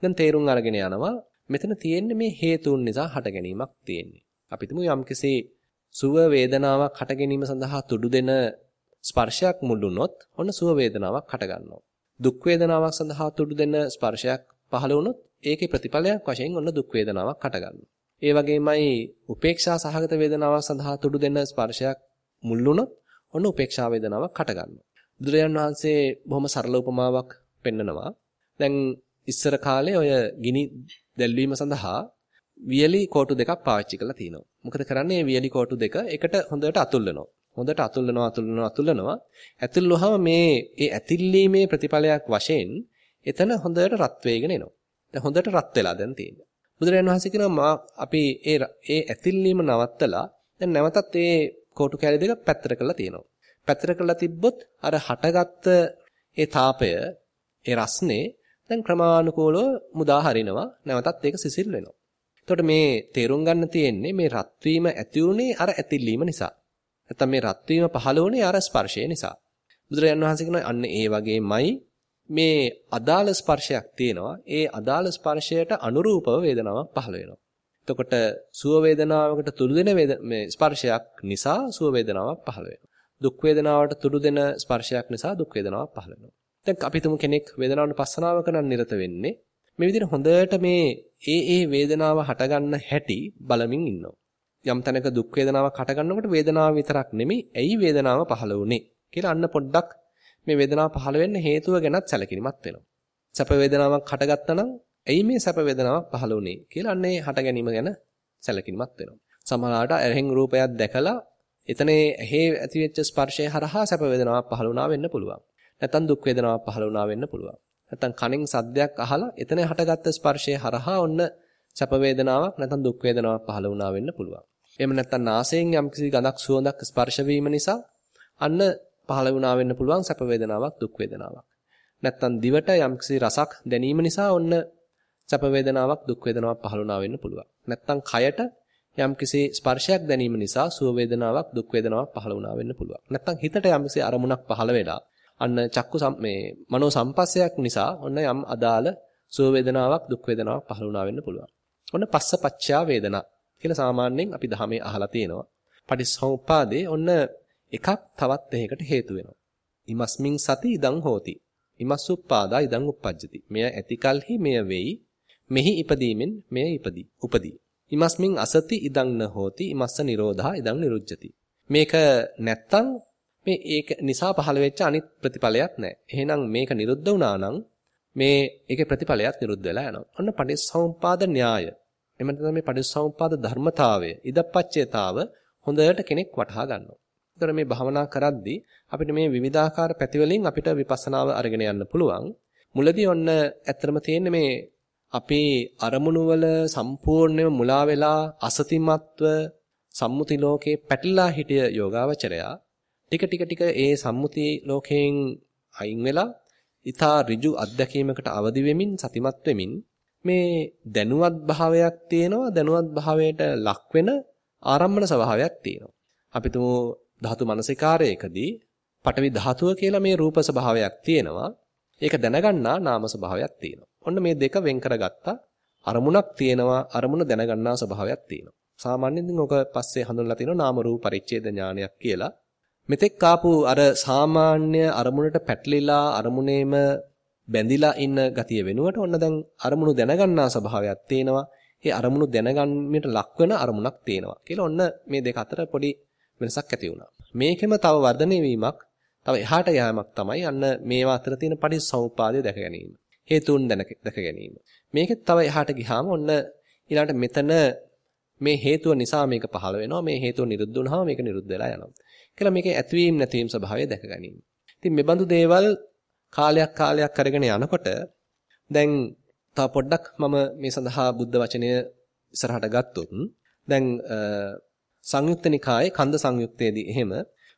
දැන් තේරුම් අරගෙන යනවා මෙතන තියෙන්නේ මේ හේතුන් නිසා හට ගැනීමක් තියෙන්නේ. අපි තුමු යම්කිසි සුව වේදනාවක් හට ගැනීම සඳහා තුඩු දෙන ස්පර්ශයක් මුළුනොත් ඔන්න සුව වේදනාවක් හටගන්නවා. දුක් වේදනාවක් සඳහා තුඩු දෙන ස්පර්ශයක් පහළ වුණොත් ඒකේ ප්‍රතිඵලයක් වශයෙන් ඔන්න දුක් වේදනාවක් හටගන්නවා. ඒ වගේමයි උපේක්ෂා සහගත වේදනාවක් සඳහා තුඩු දෙන ස්පර්ශයක් මුල්ුණොත් ඔන්න උපේක්ෂා වේදනාවක් හටගන්නවා. බුදුරජාන් වහන්සේ බොහොම සරල උපමාවක් පෙන්නනවා. දැන් ඉස්සර කාලේ ඔය ගිනි දැල්වීම සඳහා වියලි කෝටු දෙකක් පාවිච්චි කරලා තිනවා. මොකද කරන්නේ මේ වියලි කෝටු දෙක එකට හොඳට අතුල්ලනවා. හොඳට අතුල්ලනවා අතුල්ලනවා අතුල්ලනවා. ඇතුල්ලුවාම මේ ඒ ඇතිල්ලීමේ ප්‍රතිඵලයක් වශයෙන් එතන හොඳට රත් වේගෙන එනවා. දැන් හොඳට රත් වෙලා දැන් තියෙනවා. බුදුරජාණන් වහන්සේ කියනවා අපි ඒ ඒ ඇතිල්ලීම නවත්තලා දැන් නැවතත් ඒ කෝටු කැලි දෙක පැත්තට කරලා තියෙනවා. පැත්තට කරලා තිබ්බොත් අර හටගත්ත ඒ තාපය ඒ රස්නේ දැන් ක්‍රමානුකූලව මුදා හරිනවා. නැවතත් ඒක සිසිල් වෙනවා. එතකොට මේ තේරුම් ගන්න තියෙන්නේ මේ රත් වීම ඇති උනේ අර ඇතිල්ලීම නිසා. නැත්තම් මේ රත් වීම පහළ වුණේ අර ස්පර්ශය නිසා. බුදුරජාන් වහන්සේ කියනවා අන්න ඒ වගේමයි මේ අදාළ ස්පර්ශයක් තියෙනවා. ඒ අදාළ ස්පර්ශයට අනුරූපව වේදනාවක් පහළ වෙනවා. එතකොට සුව වේදනාවකට තුඩු දෙන මේ ස්පර්ශයක් නිසා සුව වේදනාවක් පහළ වෙනවා. දුක් වේදනාවට තුඩු දෙන ස්පර්ශයක් නිසා දුක් වේදනාවක් පහළ වෙනවා. දැන් අපි තුමු කෙනෙක් වේදනාවට පස්සනාවක නම් නිරත වෙන්නේ මේ විදිහට හොඳට මේ ඒ ඒ වේදනාව හටගන්න හැටි බලමින් ඉන්නවා. යම් තැනක දුක් වේදනාවක් හටගන්නකොට වේදනාව විතරක් නෙමෙයි ඇයි වේදනාව පහළ වුනේ කියලා අන්න පොඩ්ඩක් මේ වේදනාව පහළ වෙන්න හේතුව ගැනත් සැලකිලිමත් වෙනවා. සැප වේදනාවක් හටගත්තා නම් ඇයි මේ සැප වේදනාවක් පහළ වුනේ කියලා අන්නේ හට ගැනීම ගැන සැලකිලිමත් වෙනවා. සමහරවිට ඇහෙන් රූපයක් දැකලා එතනේ ඇහි ඇතිවෙච්ච ස්පර්ශය හරහා සැප වේදනාවක් පහළ වුණා වෙන්න පුළුවන්. නැත්නම් දුක් වේදනාවක් පහළ වුණා වෙන්න පුළුවන්. නැත්නම් කනෙන් සද්දයක් අහලා එතන හටගත්ත ස්පර්ශය හරහා ඔන්න සැප වේදනාවක් නැත්නම් දුක් වේදනාවක් පහළ වුණා වෙන්න පුළුවන්. එහෙම නැත්නම් නාසයෙන් යම්කිසි ගඳක් සුවඳක් ස්පර්ශ නිසා අන්න පහළ වුණා වෙන්න පුළුවන් සැප වේදනාවක් දුක් වේදනාවක්. නැත්නම් දිවට යම්කිසි රසක් දැනීම නිසා ඔන්න සැප වේදනාවක් දුක් වේදනාවක් පහළ වුණා වෙන්න පුළුවන්. නැත්නම් කයට යම්කිසි ස්පර්ශයක් දැනීම නිසා සුව වේදනාවක් දුක් වේදනාවක් පහළ වුණා වෙන්න පුළුවන්. නැත්නම් හිතට යම්කිසි අරමුණක් පහළ වෙලා අන්න චක්කු මේ මනෝ සම්පස්සයක් නිසා ඔන්න යම් අදාළ සුව වේදනාවක් දුක් වේදනාවක් පහළ වුණා වෙන්න පුළුවන්. ඔන්න පස්ස පච්චා වේදනා කියලා සාමාන්‍යයෙන් අපි ධර්මයේ අහලා තියෙනවා. පටිච්චසමුප්පාදේ ඔන්න එකක් තවත් එකකට හේතු වෙනවා. ඉමස්මින් සති ඉදං හෝති. ඉමස්සුප්පාදා ඉදං uppajjati. මෙය ඇතිකල්හි මෙය වෙයි. මෙහි ඉපදීමෙන් මෙය ඉපදී. උපදී. ඉමස්මින් අසති ඉදං න හෝති. ඉමස්ස නිරෝධා ඉදං නිරුජ්ජති. මේක නැත්තම් මේ ඒක නිසා පහළ වෙච්ච අනිත් ප්‍රතිඵලයක් නැහැ. එහෙනම් මේක නිරුද්ධ වුණා නම් මේ ඒකේ ප්‍රතිඵලයක් නිරුද්ධ වෙලා යනවා. අන්න පටිච්චසමුප්පාද න්‍යාය. එමෙන්න තමයි මේ පටිච්චසමුප්පාද ධර්මතාවය, ඉදප්පච්චේතාව හොඳට කෙනෙක් වටහා ගන්නවා. ඒතර මේ භවනා කරද්දී අපිට මේ විවිධාකාර පැතිවලින් අපිට විපස්සනාව අරගෙන යන්න පුළුවන්. මුලදී ඔන්න ඇත්තම තියෙන්නේ මේ අපේ අරමුණු වල සම්පූර්ණයෙන්ම මුලා වෙලා අසතිමත්ව සම්මුති ලෝකේ පැටලලා හිටිය යෝගාවචරයා ටික ටික ටික ඒ සම්මුති ලෝකයෙන් අයින් වෙලා ඊතා ඍජු අත්දැකීමකට අවදි වෙමින් සතිමත් වෙමින් මේ දැනුවත් භාවයක් තියෙනවා දැනුවත් භාවයට ලක් වෙන ආරම්භන ස්වභාවයක් තියෙනවා. අපි තුමු ධාතු මනසිකාරයකදී පටවි ධාතුව කියලා මේ රූප ස්වභාවයක් තියෙනවා. ඒක දැනගන්නා නාම ස්වභාවයක් තියෙනවා. ඔන්න මේ දෙක වෙන් කරගත්තා අරමුණක් තියෙනවා අරමුණ දැනගන්නා ස්වභාවයක් තියෙනවා. සාමාන්‍යයෙන් ඔක පස්සේ හඳුන්වලා තියෙනවා නාම රූප පරිච්ඡේද ඥානයක් කියලා. මෙතෙක් ආපු අර සාමාන්‍ය අරමුණට පැටලිලා අරමුණේම බැඳිලා ඉන්න ගතිය වෙනුවට ඔන්න දැන් අරමුණු දැනගන්නා ස්වභාවයක් තේනවා. ඒ අරමුණු දැනගන්නට ලක්වන අරමුණක් තේනවා කියලා ඔන්න මේ දෙක අතර පොඩි වෙනසක් ඇති වුණා. මේකෙම තව වර්ධනය වීමක් තව එහාට යෑමක් තමයි අන්න මේවා අතර තියෙන පටිච්චසමුපාදය දැක ගැනීම. හේතුන් දැක ගැනීම. මේකෙත් තව එහාට ගියාම ඔන්න ඊළඟට මෙතන මේ හේතුව නිසා මේක පහළ වෙනවා. මේ හේතුව නිරුද්ධ වුණාම මේක නිරුද්ධ වෙලා යනවා. කියලා මේකේ ඇතිවීම නැතිවීම ස්වභාවය දැක ගැනීම. ඉතින් මේ බඳු දේවල් කාලයක් කාලයක් කරගෙන යනකොට දැන් තව පොඩ්ඩක් මම මේ සඳහා බුද්ධ වචනය ඉස්සරහට ගත්තොත් දැන් සංයුක්ත නිකායේ කන්ද සංයුක්තයේදී එහෙම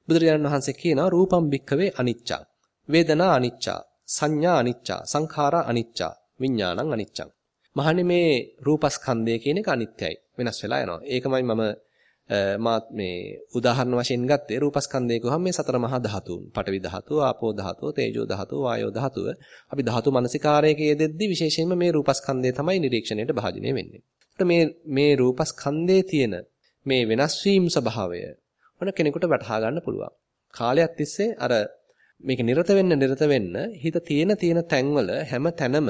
බුදුරජාණන් වහන්සේ කියනවා රූපම් භික්කවේ අනිච්චං වේදනා අනිච්චා සංඥා අනිච්චා සංඛාරා අනිච්චා විඥානං අනිච්චං මහන්නේ මේ රූපස්කන්ධය කියන එක අනිත්‍යයි වෙනස් වෙලා යනවා. ඒකමයි මම මාත් මේ උදාහරණ වශයෙන් ගත්තේ. රූපස්කන්ධය කොහොම මේ සතර මහා ධාතුන්. පඨවි ධාතුව ආපෝ ධාතුව තේජෝ ධාතුව වායෝ ධාතුව. අපි ධාතු මනසිකාරයක යෙදෙද්දි විශේෂයෙන්ම මේ රූපස්කන්ධය තමයි නිරීක්ෂණයට භාජනය වෙන්නේ. මේ මේ රූපස්කන්ධයේ තියෙන මේ වෙනස් වීම ස්වභාවය මොන කෙනෙකුට වටහා ගන්න පුළුවන්. කාලයක් තිස්සේ අර මේක නිරත වෙන්න නිරත වෙන්න හිත තියෙන තියෙන තැන්වල හැම තැනම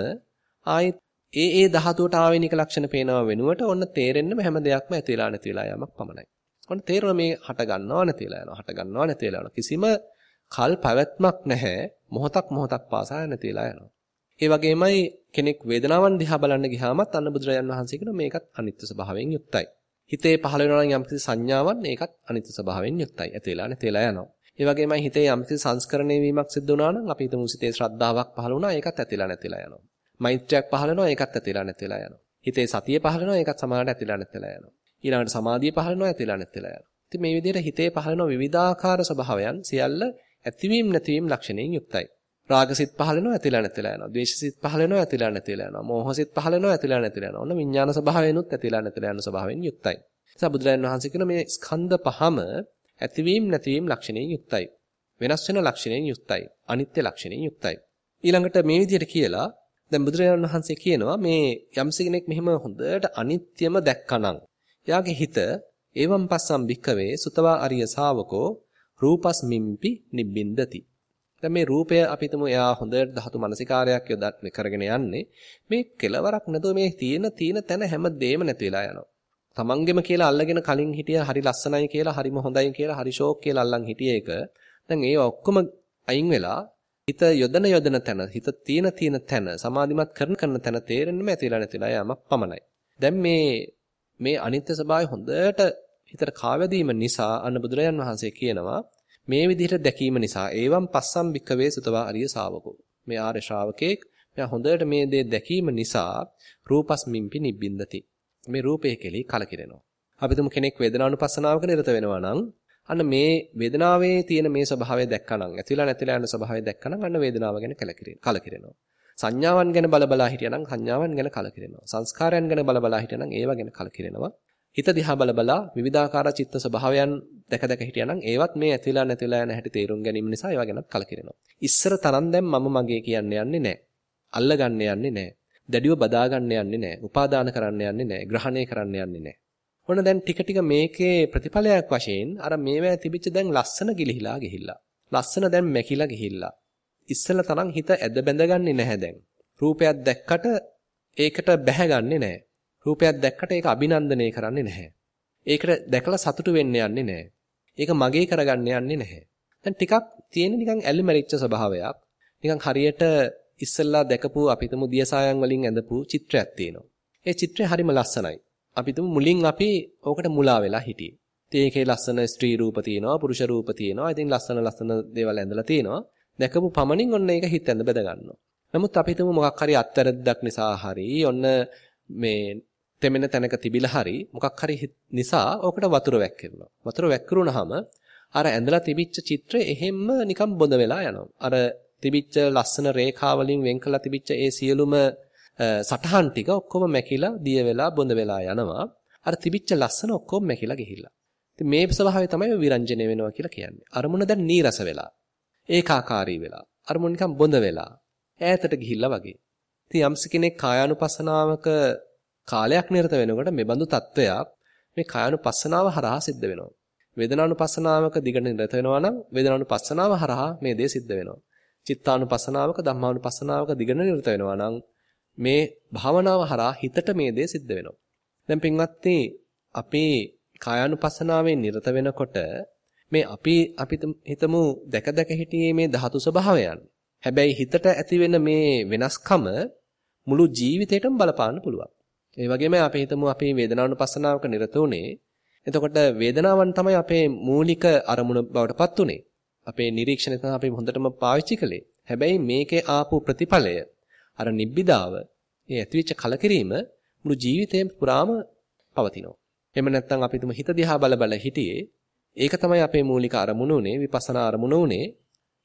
ආයෙත් ඒ ඒ ධාතුවට ආවේනික ලක්ෂණ පේනව වෙනුවට ඔන්න තේරෙන්නම හැම දෙයක්ම ඇති වෙලා නැති වෙලා යමක් පමණයි. ඔන්න තේරෙන මේ හට ගන්නව නැති වෙලා යනවා. හට ගන්නව නැති වෙලා යනවා. කිසිම කල් පැවැත්මක් නැහැ. මොහොතක් මොහොතක් පාසා නැති වෙලා යනවා. ඒ වගේමයි කෙනෙක් වේදනාවන් දිහා බලන්න ගියාමත් අන්න බුදුරජාන් වහන්සේ කියන මේකත් අනිත්‍ය ස්වභාවයෙන් යුක්තයි. හිතේ පහළ වෙනවා නම් යම්කිසි සංඥාවක් ඒකත් අනිත්‍ය ස්වභාවයෙන් යුක්තයි. ඇති වෙලා නැති වෙලා යනවා. ඒ වගේමයි හිතේ යම්කිසි සංස්කරණය වීමක් සිද්ධ වුණා නම් අපි හිතමු සිතේ ශ්‍රද්ධාවක් පහළ වුණා ඒකත් ඇතිලා නැතිලා යනවා. මෛත්‍රියක් පහළ වෙනවා ඒකත් ඇතිලා නැතිලා යනවා. හිතේ සතිය පහළ වෙනවා ඒකත් සමානට ඇතිලා නැතිලා යනවා. ඊළඟට සමාධිය පහළ වෙනවා ඇතිලා නැතිලා යනවා. ඉතින් මේ විදිහට හිතේ පහළ වෙන විවිධාකාර ස්වභාවයන් සියල්ල ඇතිවීම නැතිවීම ලක්ෂණයෙන් යුක්තයි. රාගසිත පහළ වෙනවා ඇතිලා නැතිලා යනවා. ද්වේෂසිත පහළ වෙනවා ඇතිලා නැතිලා යනවා. මෝහසිත පහළ වෙනවා ඇතිලා නැතිලා යනවා. ඔන්න විඥාන ස්වභාවයනොත් ඇතිලා නැතිලා යන ස්වභාවයෙන් යුක්තයි. නිසා බුදුරජාණන් වහන්සේ කියන මේ ස්කන්ධ පහම ඇතිවීම නැතිවීම ලක්ෂණයෙන් යුක්තයි. වෙනස් වෙන ලක්ෂණයෙන් යුක්තයි. අනිත්‍ය ලක්ෂණයෙන් යුක්තයි. ඊළඟට මේ විදිහට කියලා දැන් බුදුරජාණන් වහන්සේ කියනවා මේ යම්ස කෙනෙක් මෙහෙම හොඳට අනිත්‍යම දැක්කනම් එයාගේ හිත එවම් පස්සම් භික්කවේ සුතවා අරිය ශාවකෝ රූපස්මිම්පි නිබ්බින්දති. දැන් මේ රූපය අපි හිතමු එයා හොඳට ධාතු මනසිකාරයක් යොදා කරගෙන යන්නේ මේ කෙලවරක් නැතුව මේ තියෙන තියෙන තැන හැම දෙෙම නැති වෙලා යනවා. තමන්ගෙම කියලා අල්ලගෙන කලින් හිටිය හරි ලස්සනයි කියලා හරිම හොඳයි කියලා හරි ෂෝක් කියලා අල්ලන් හිටිය එක දැන් ඒ ඔක්කොම අයින් වෙලා හිත යොදන යොදන තැන හිත තියෙන තියෙන තැන සමාධිමත් කරන කරන තැන තේරෙන්නම ඇතිලා නැතිලා යමක් පමණයි. දැන් මේ මේ අනිත්‍ය ස්වභාවය හොඳට හිතට කාවැදීම නිසා අන්න බුදුරජාන් වහන්සේ කියනවා මේ විදිහට දැකීම නිසා ඒවම් පස්සම් භික්කවේ සුතවා අරිය ශාවකෝ. මේ ආර්ය ශ්‍රාවකෙක් මෙයා හොඳට මේ දේ දැකීම නිසා රූපස්මින්පි නිබ්බින්දති. මේ රූපේ කෙලී කලකිරෙනවා. අපි තුමු කෙනෙක් වේදනානුපස්සනාවක නිරත වෙනවා නම් අන්න මේ වේදනාවේ තියෙන මේ ස්වභාවය දැක්කනම් ඇතිලා නැතිලා යන ස්වභාවය දැක්කනම් අන්න වේදනාව ගැන කලකිරෙනවා. සංඥාවන් ගැන බලබලා හිටියනම් සංඥාවන් ගැන කලකිරෙනවා. සංස්කාරයන් ගැන බලබලා හිටියනම් ඒවා ගැන කලකිරෙනවා. හිත දිහා බලබලා විවිධාකාර චිත්ත ස්වභාවයන් දැක දැක හිටියනම් ඒවත් මේ ඇතිලා නැතිලා යන හැටි තේරුම් ගැනීම නිසා ඒවා ගැනත් කලකිරෙනවා. ඉස්සර තරම් දැන් මම මගේ කියන්නේ යන්නේ නැහැ. අල්ල ගන්න යන්නේ නැහැ. දැඩිව බදා ගන්න යන්නේ නැහැ. උපාදාන කරන්න යන්නේ නැහැ. ග්‍රහණය කරන්න යන්නේ නැහැ. ඔන්න දැන් ටික ටික මේකේ ප්‍රතිඵලයක් වශයෙන් අර මේවැ තිබිච්ච දැන් ලස්සන ගිලිහිලා ගිහිල්ලා. ලස්සන දැන් මැකිලා ගිහිල්ලා. ඉස්සෙල්ලා තරම් හිත ඇද බැඳගන්නේ නැහැ දැන්. රූපයක් දැක්කට ඒකට බැහැගන්නේ නැහැ. රූපයක් දැක්කට ඒක අභිනන්දනය කරන්නේ නැහැ. ඒකට දැකලා සතුටු වෙන්න යන්නේ නැහැ. ඒක මගේ කරගන්න යන්නේ නැහැ. දැන් ටිකක් තියෙන නිකන් ඇලි මැරිච්ච ස්වභාවයක්. නිකන් හරියට ඉස්සෙල්ලා දැකපු අපි තුමු දියසායන් වලින් ඇඳපු චිත්‍රයක් තියෙනවා. ඒ චිත්‍රය හරිම ලස්සනයි. අපි තුමු මුලින් අපි ඕකට මුලා වෙලා හිටියේ. ඉතින් ඒකේ ලස්සන ස්ත්‍රී රූප තියෙනවා, පුරුෂ රූප තියෙනවා. ඉතින් ලස්සන ලස්සන දේවල් ඇඳලා තියෙනවා. දැකපු පමණින් ඔන්න ඒක හිත ඇඳ බෙද ගන්නවා. නමුත් අපි හිතමු මොකක් හරි අත්තරද්දක් නිසා හරි ඔන්න මේ තෙමෙන තැනක තිබිලා හරි මොකක් හරි නිසා ඕකට වතුර වැක්කිරනවා. වතුර වැක්කිරුණාම අර ඇඳලා තිබිච්ච චිත්‍රය එහෙම්ම නිකන් බොඳ වෙලා යනවා. අර තිබිච්ච ලස්සන රේඛා වලින් වෙන් කළා තිබිච්ච ඒ සියලුම සටහන් ටික ඔක්කොම මැකිලා දිය වෙලා බොඳ වෙලා යනවා. අර තිබිච්ච ලස්සන ඔක්කොම මැකිලා ගිහිල්ලා. ඉතින් මේ ස්වභාවය තමයි විරංජනේ වෙනවා කියලා කියන්නේ. අරමුණ දැන් නීරස වෙලා. ඒකාකාරී වෙලා. අරමුණ නිකන් බොඳ වෙලා. ඈතට ගිහිල්ලා වගේ. ඉතින් යම්ස කෙනෙක් කායානුපස්සනාවක කාලයක් නිරත වෙනකොට මේ බඳු තත්වයක් මේ කායानुපස්සනාව හරහා සිද්ධ වෙනවා. වේදනානුපස්සනාවක දිගට නිරත වෙනවා නම් වේදනානුපස්සනාව හරහා මේ දේ සිද්ධ වෙනවා. චිත්තානුපස්සනාවක ධම්මානුපස්සනාවක දිගට නිරත වෙනවා නම් මේ භාවනාව හරහා හිතට මේ දේ සිද්ධ වෙනවා. දැන් පින්වත්නි අපි කායानुපස්සනාවේ නිරත වෙනකොට මේ අපි අපි හිතමු දැක දැක හිටියේ මේ ධාතු ස්වභාවයන්. හැබැයි හිතට ඇති වෙන මේ වෙනස්කම මුළු ජීවිතේටම බලපාන්න පුළුවන්. ඒ වගේම අපි හිතමු අපි වේදනානුපස්සනාවක නිරත උනේ. එතකොට වේදනාවන් තමයි අපේ මූලික අරමුණ බවට පත් උනේ. අපේ නිරීක්ෂණය තමයි අපි හොඳටම පාවිච්චි කළේ. හැබැයි මේකේ ආපු ප්‍රතිඵලය අර නිබ්බිදාව ඒ ඇතිවෙච්ච කලකිරීම මුළු ජීවිතේම පුරාම පවතිනවා. එහෙම නැත්නම් අපි තුම හිත දිහා බල බල හිටියේ ඒක තමයි අපේ මූලික අරමුණ උනේ විපස්සනා අරමුණ උනේ.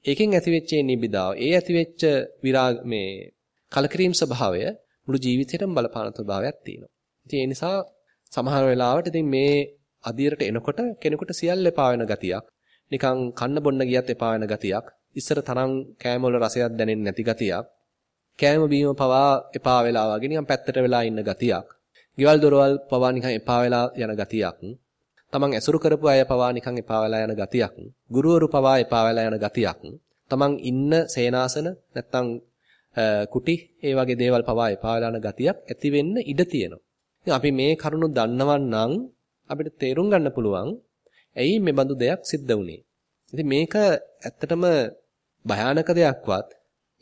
ඒකෙන් ඇතිවෙච්ච නිබ්බිදාව ඒ ඇතිවෙච්ච විරාග මේ කලකිරීම ස්වභාවය මුළු ජීවිතේටම බලපාන ස්වභාවයක් තියෙනවා. ඉතින් ඒ නිසා සමහර වෙලාවට ඉතින් මේ අදියරට එනකොට කෙනෙකුට සියල්ල එපා වෙන ගතියක්, නිකන් කන්න බොන්න ගියත් එපා වෙන ගතියක්, ඉස්සර තරම් කෑම වල රසයක් දැනෙන්නේ නැති ගතියක්, කෑම බීම පවා එපා වෙලා වගේ නිකන් පැත්තට වෙලා ඉන්න ගතියක්, ගෙවල් දොරවල් පවා නිකන් එපා වෙලා යන ගතියක්, තමන් ඇසුරු කරපු අය පවා නිකන් එපා වෙලා යන ගතියක්, ගුරුවරු පවා එපා වෙලා යන ගතියක්, තමන් ඉන්න සේනාසන නැත්තම් කුටි ඒ වගේ දේවල් පවා එපා වෙලාන ගතියක් ඇති වෙන්න ඉඩ තියෙනවා. ඉතින් අපි මේ කරුණු දන්නවනම් අපිට තේරුම් ගන්න පුළුවන් ඇයි මේ බඳු දෙයක් සිද්ධ වුනේ. ඉතින් මේක ඇත්තටම භයානක දෙයක්වත්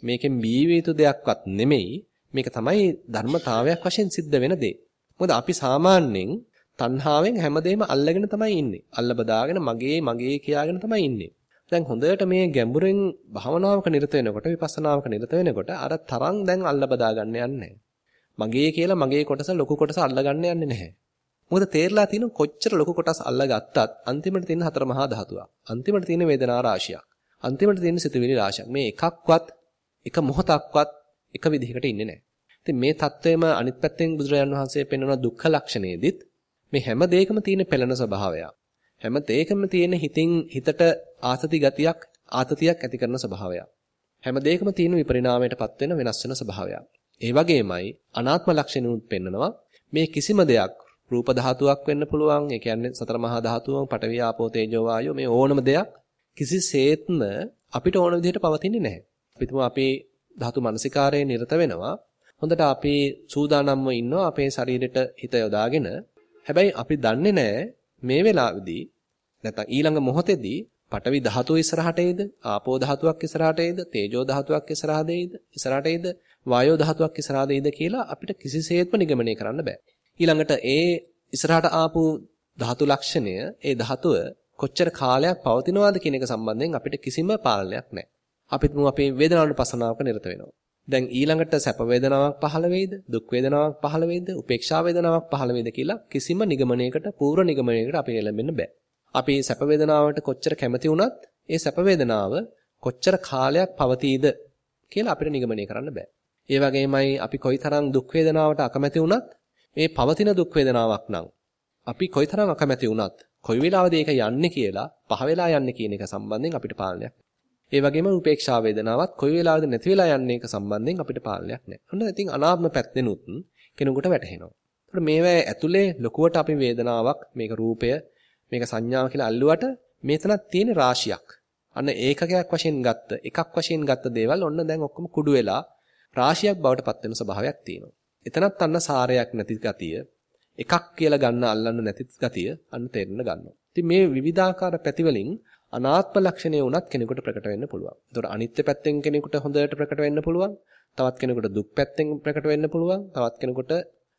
මේකෙන් බීව යුතු දෙයක්වත් නෙමෙයි. මේක තමයි ධර්මතාවයක් වශයෙන් සිද්ධ වෙන දේ. මොකද අපි සාමාන්‍යයෙන් තණ්හාවෙන් හැමදේම අල්ලගෙන තමයි ඉන්නේ. අල්ල බදාගෙන මගේ මගේ කියාගෙන තමයි ඉන්නේ. දැන් හොඳට මේ ගැඹුරෙන් භාවනාවක නිරත වෙනකොට විපස්සනාවක නිරත වෙනකොට අර තරම් දැන් අල්ල බදා ගන්න යන්නේ මගේ කියලා මගේ කොටස ලොකු කොටස අල්ල ගන්න යන්නේ නැහැ. මොකද තේරලා තියෙන කොච්චර ලොකු කොටස් අල්ලගත්තත් අන්තිමට තියෙන හතර මහා ධාතුවක්. අන්තිමට තියෙන වේදනා රාශියක්. අන්තිමට තියෙන සිතුවිලි රාශියක්. මේ එකක්වත් එක මොහොතක්වත් එක විදිහකට ඉන්නේ නැහැ. ඉතින් මේ தත්වයම අනිත් පැත්තෙන් බුදුරජාණන් වහන්සේ පෙන්වන දුක්ඛ ලක්ෂණයේදීත් මේ හැම දෙයකම තියෙන පෙළෙන ස්වභාවයක්. හැම දෙයකම තියෙන හිතින් හිතට ආතති ගතියක් ආතතියක් ඇති කරන ස්වභාවයක්. හැම දෙයකම තියෙන විපරිණාමයටපත් වෙන වෙනස් වෙන ස්වභාවයක්. ඒ වගේමයි අනාත්ම ලක්ෂණුත් පෙන්නනවා මේ කිසිම දෙයක් රූප ධාතුවක් වෙන්න පුළුවන්. ඒ කියන්නේ සතර මහා ධාතුවන් පඨවි ආපෝ තේජෝ වායෝ මේ ඕනම දෙයක් කිසිසේත්ම අපිට ඕන විදිහට පවතින්නේ නැහැ. අපිටම අපේ ධාතු මනසිකාරයේ නිරත වෙනවා. හොඳට අපි සූදානම්ව ඉන්නවා අපේ ශරීරෙට හිත යොදාගෙන. හැබැයි අපි දන්නේ නැහැ මේ වෙලාවේදී නැත්නම් ඊළඟ මොහොතේදී පඨවි ධාතුව ඉස්සරහට එයිද? ආපෝ ධාතුවක් ඉස්සරහට එයිද? තේජෝ ධාතුවක් ඉස්සරහට එයිද? ඉස්සරහට එයිද? වායෝ ධාතුවක් ඉස්සරහට එයිද කියලා අපිට කිසිසේත්ම නිගමනය කරන්න බෑ. ඊළඟට ඒ ඉස්සරහට ආපු ධාතු ලක්ෂණය ඒ ධාතුව කොච්චර කාලයක් පවතිනවාද කියන එක සම්බන්ධයෙන් අපිට කිසිම පාලනයක් නැහැ අපිත් මු අපේ වේදනානුපසනාවක නිරත වෙනවා. දැන් ඊළඟට සැප වේදනාවක් පහළ වෙයිද? දුක් වේදනාවක් පහළ වෙයිද? උපේක්ෂා වේදනාවක් පහළ වෙයිද කියලා කිසිම නිගමනයකට පූර්ව නිගමනයකට අපි එළඹෙන්න බෑ. අපි සැප වේදනාවට කොච්චර කැමති වුණත් ඒ සැප වේදනාව කොච්චර කාලයක් පවතීද කියලා අපිට නිගමනය කරන්න බෑ. ඒ වගේමයි අපි කොයිතරම් දුක් වේදනාවට අකමැති වුණත් මේ පවතින දුක් වේදනාවක් නම් අපි කොයිතරම් අකමැති වුණත් කොයි වෙලාවද ඒක යන්නේ කියලා පහ වෙලා යන්නේ කියන එක සම්බන්ධයෙන් අපිට පාලනයක් ඒ වගේම උපේක්ෂා වේදනාවත් කොයි වෙලාවද නැති වෙලා යන්නේ එක සම්බන්ධයෙන් අපිට පාලනයක් නැහැ. ඔන්න ඉතින් අනාත්ම පැත්තෙනුත් කෙනෙකුට වැටහෙනවා. ඒතර මේවා ඇතුලේ ලොකුවට අපි වේදනාවක් මේක රූපය මේක සංඥාව කියලා අල්ලුවට මෙතනක් තියෙන රාශියක්. අන්න ඒකකයක් වශයෙන් ගත්ත එකක් වශයෙන් ගත්ත දේවල් ඔන්න දැන් ඔක්කොම කුඩු වෙලා රාශියක් බවට පත් වෙන ස්වභාවයක් තියෙනවා. එතනත් අන්න සාරයක් නැති ගතිය එකක් කියලා ගන්න අල්ලන්න නැති ගතිය අන්න තේරෙන්න ගන්නවා. ඉතින් මේ විවිධාකාර පැතිවලින් අනාත්ම ලක්ෂණය වුණත් කෙනෙකුට ප්‍රකට වෙන්න පුළුවන්. ඒතකොට අනිත්‍ය පැත්තෙන් කෙනෙකුට හොඳට ප්‍රකට වෙන්න පුළුවන්. තවත් කෙනෙකුට දුක් පැත්තෙන් ප්‍රකට වෙන්න පුළුවන්. තවත් කෙනෙකුට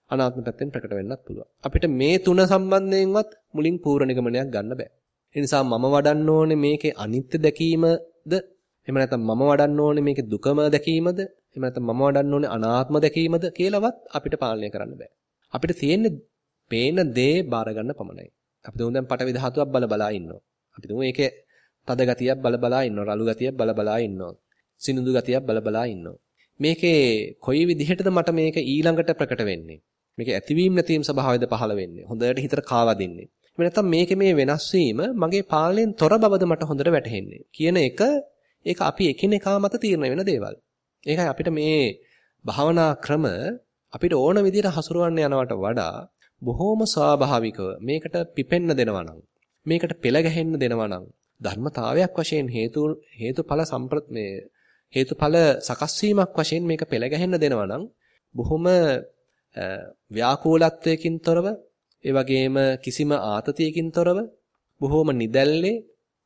අනාත්ම පැත්තෙන් ප්‍රකට වෙන්නත් පුළුවන්. අපිට මේ තුන සම්බන්ධයෙන්වත් මුලින් පූර්ව නිගමනයක් ගන්න බෑ. ඒ නිසා මම වඩන්න ඕනේ මේකේ අනිත්‍ය දැකීමද එහෙම නැත්නම් මම වඩන්න ඕනේ මේකේ දුකම දැකීමද එහෙම නැත්නම් මම වඩන්න ඕනේ අනාත්ම දැකීමද කියලාවත් අපිට පාලනය කරන්න බෑ. අපිට තියෙන්නේ පේන දේ බාර ගන්න පමණයි. අපි දුන් දැන් පටවි ධාතුවක් බල බලා ඉන්නවා. අපි දුන් ඒකේ තද ගතියක් බල බලා ඉන්නවා. රළු ගතියක් බල බලා ඉන්නවා. සිනිඳු ගතියක් බල බලා ඉන්නවා. මේකේ කොයි විදිහටද මට මේක ඊළඟට ප්‍රකට වෙන්නේ? මේක ඇතිවීම නැතිවීම ස්වභාවයද පහළ වෙන්නේ. හොඳට හිතට කාවදින්නේ. එහෙම නැත්නම් මේකේ මේ වෙනස් වීම මගේ පාලනයෙන් තොර බවද මට හොඳට වැටහෙන්නේ. කියන එක ඒක අපි එකිනෙකා මත තීරණය වෙන දේවල්. ඒකයි අපිට මේ භාවනා ක්‍රම අපිට ඕන විදිහට හසුරවන්න යනවට වඩා බොහොම ස්වාභාවිකව මේකට පිපෙන්න දෙනවා නම් මේකට පෙළ ගැහෙන්න දෙනවා නම් ධර්මතාවයක් වශයෙන් හේතු හේතුඵල සම්ප්‍රත් මේ හේතුඵල සකස් වීමක් වශයෙන් මේක පෙළ ගැහෙන්න දෙනවා නම් බොහොම ව්‍යාකූලත්වයකින් තොරව ඒ වගේම කිසිම ආතතියකින් තොරව බොහෝම නිදැල්ලේ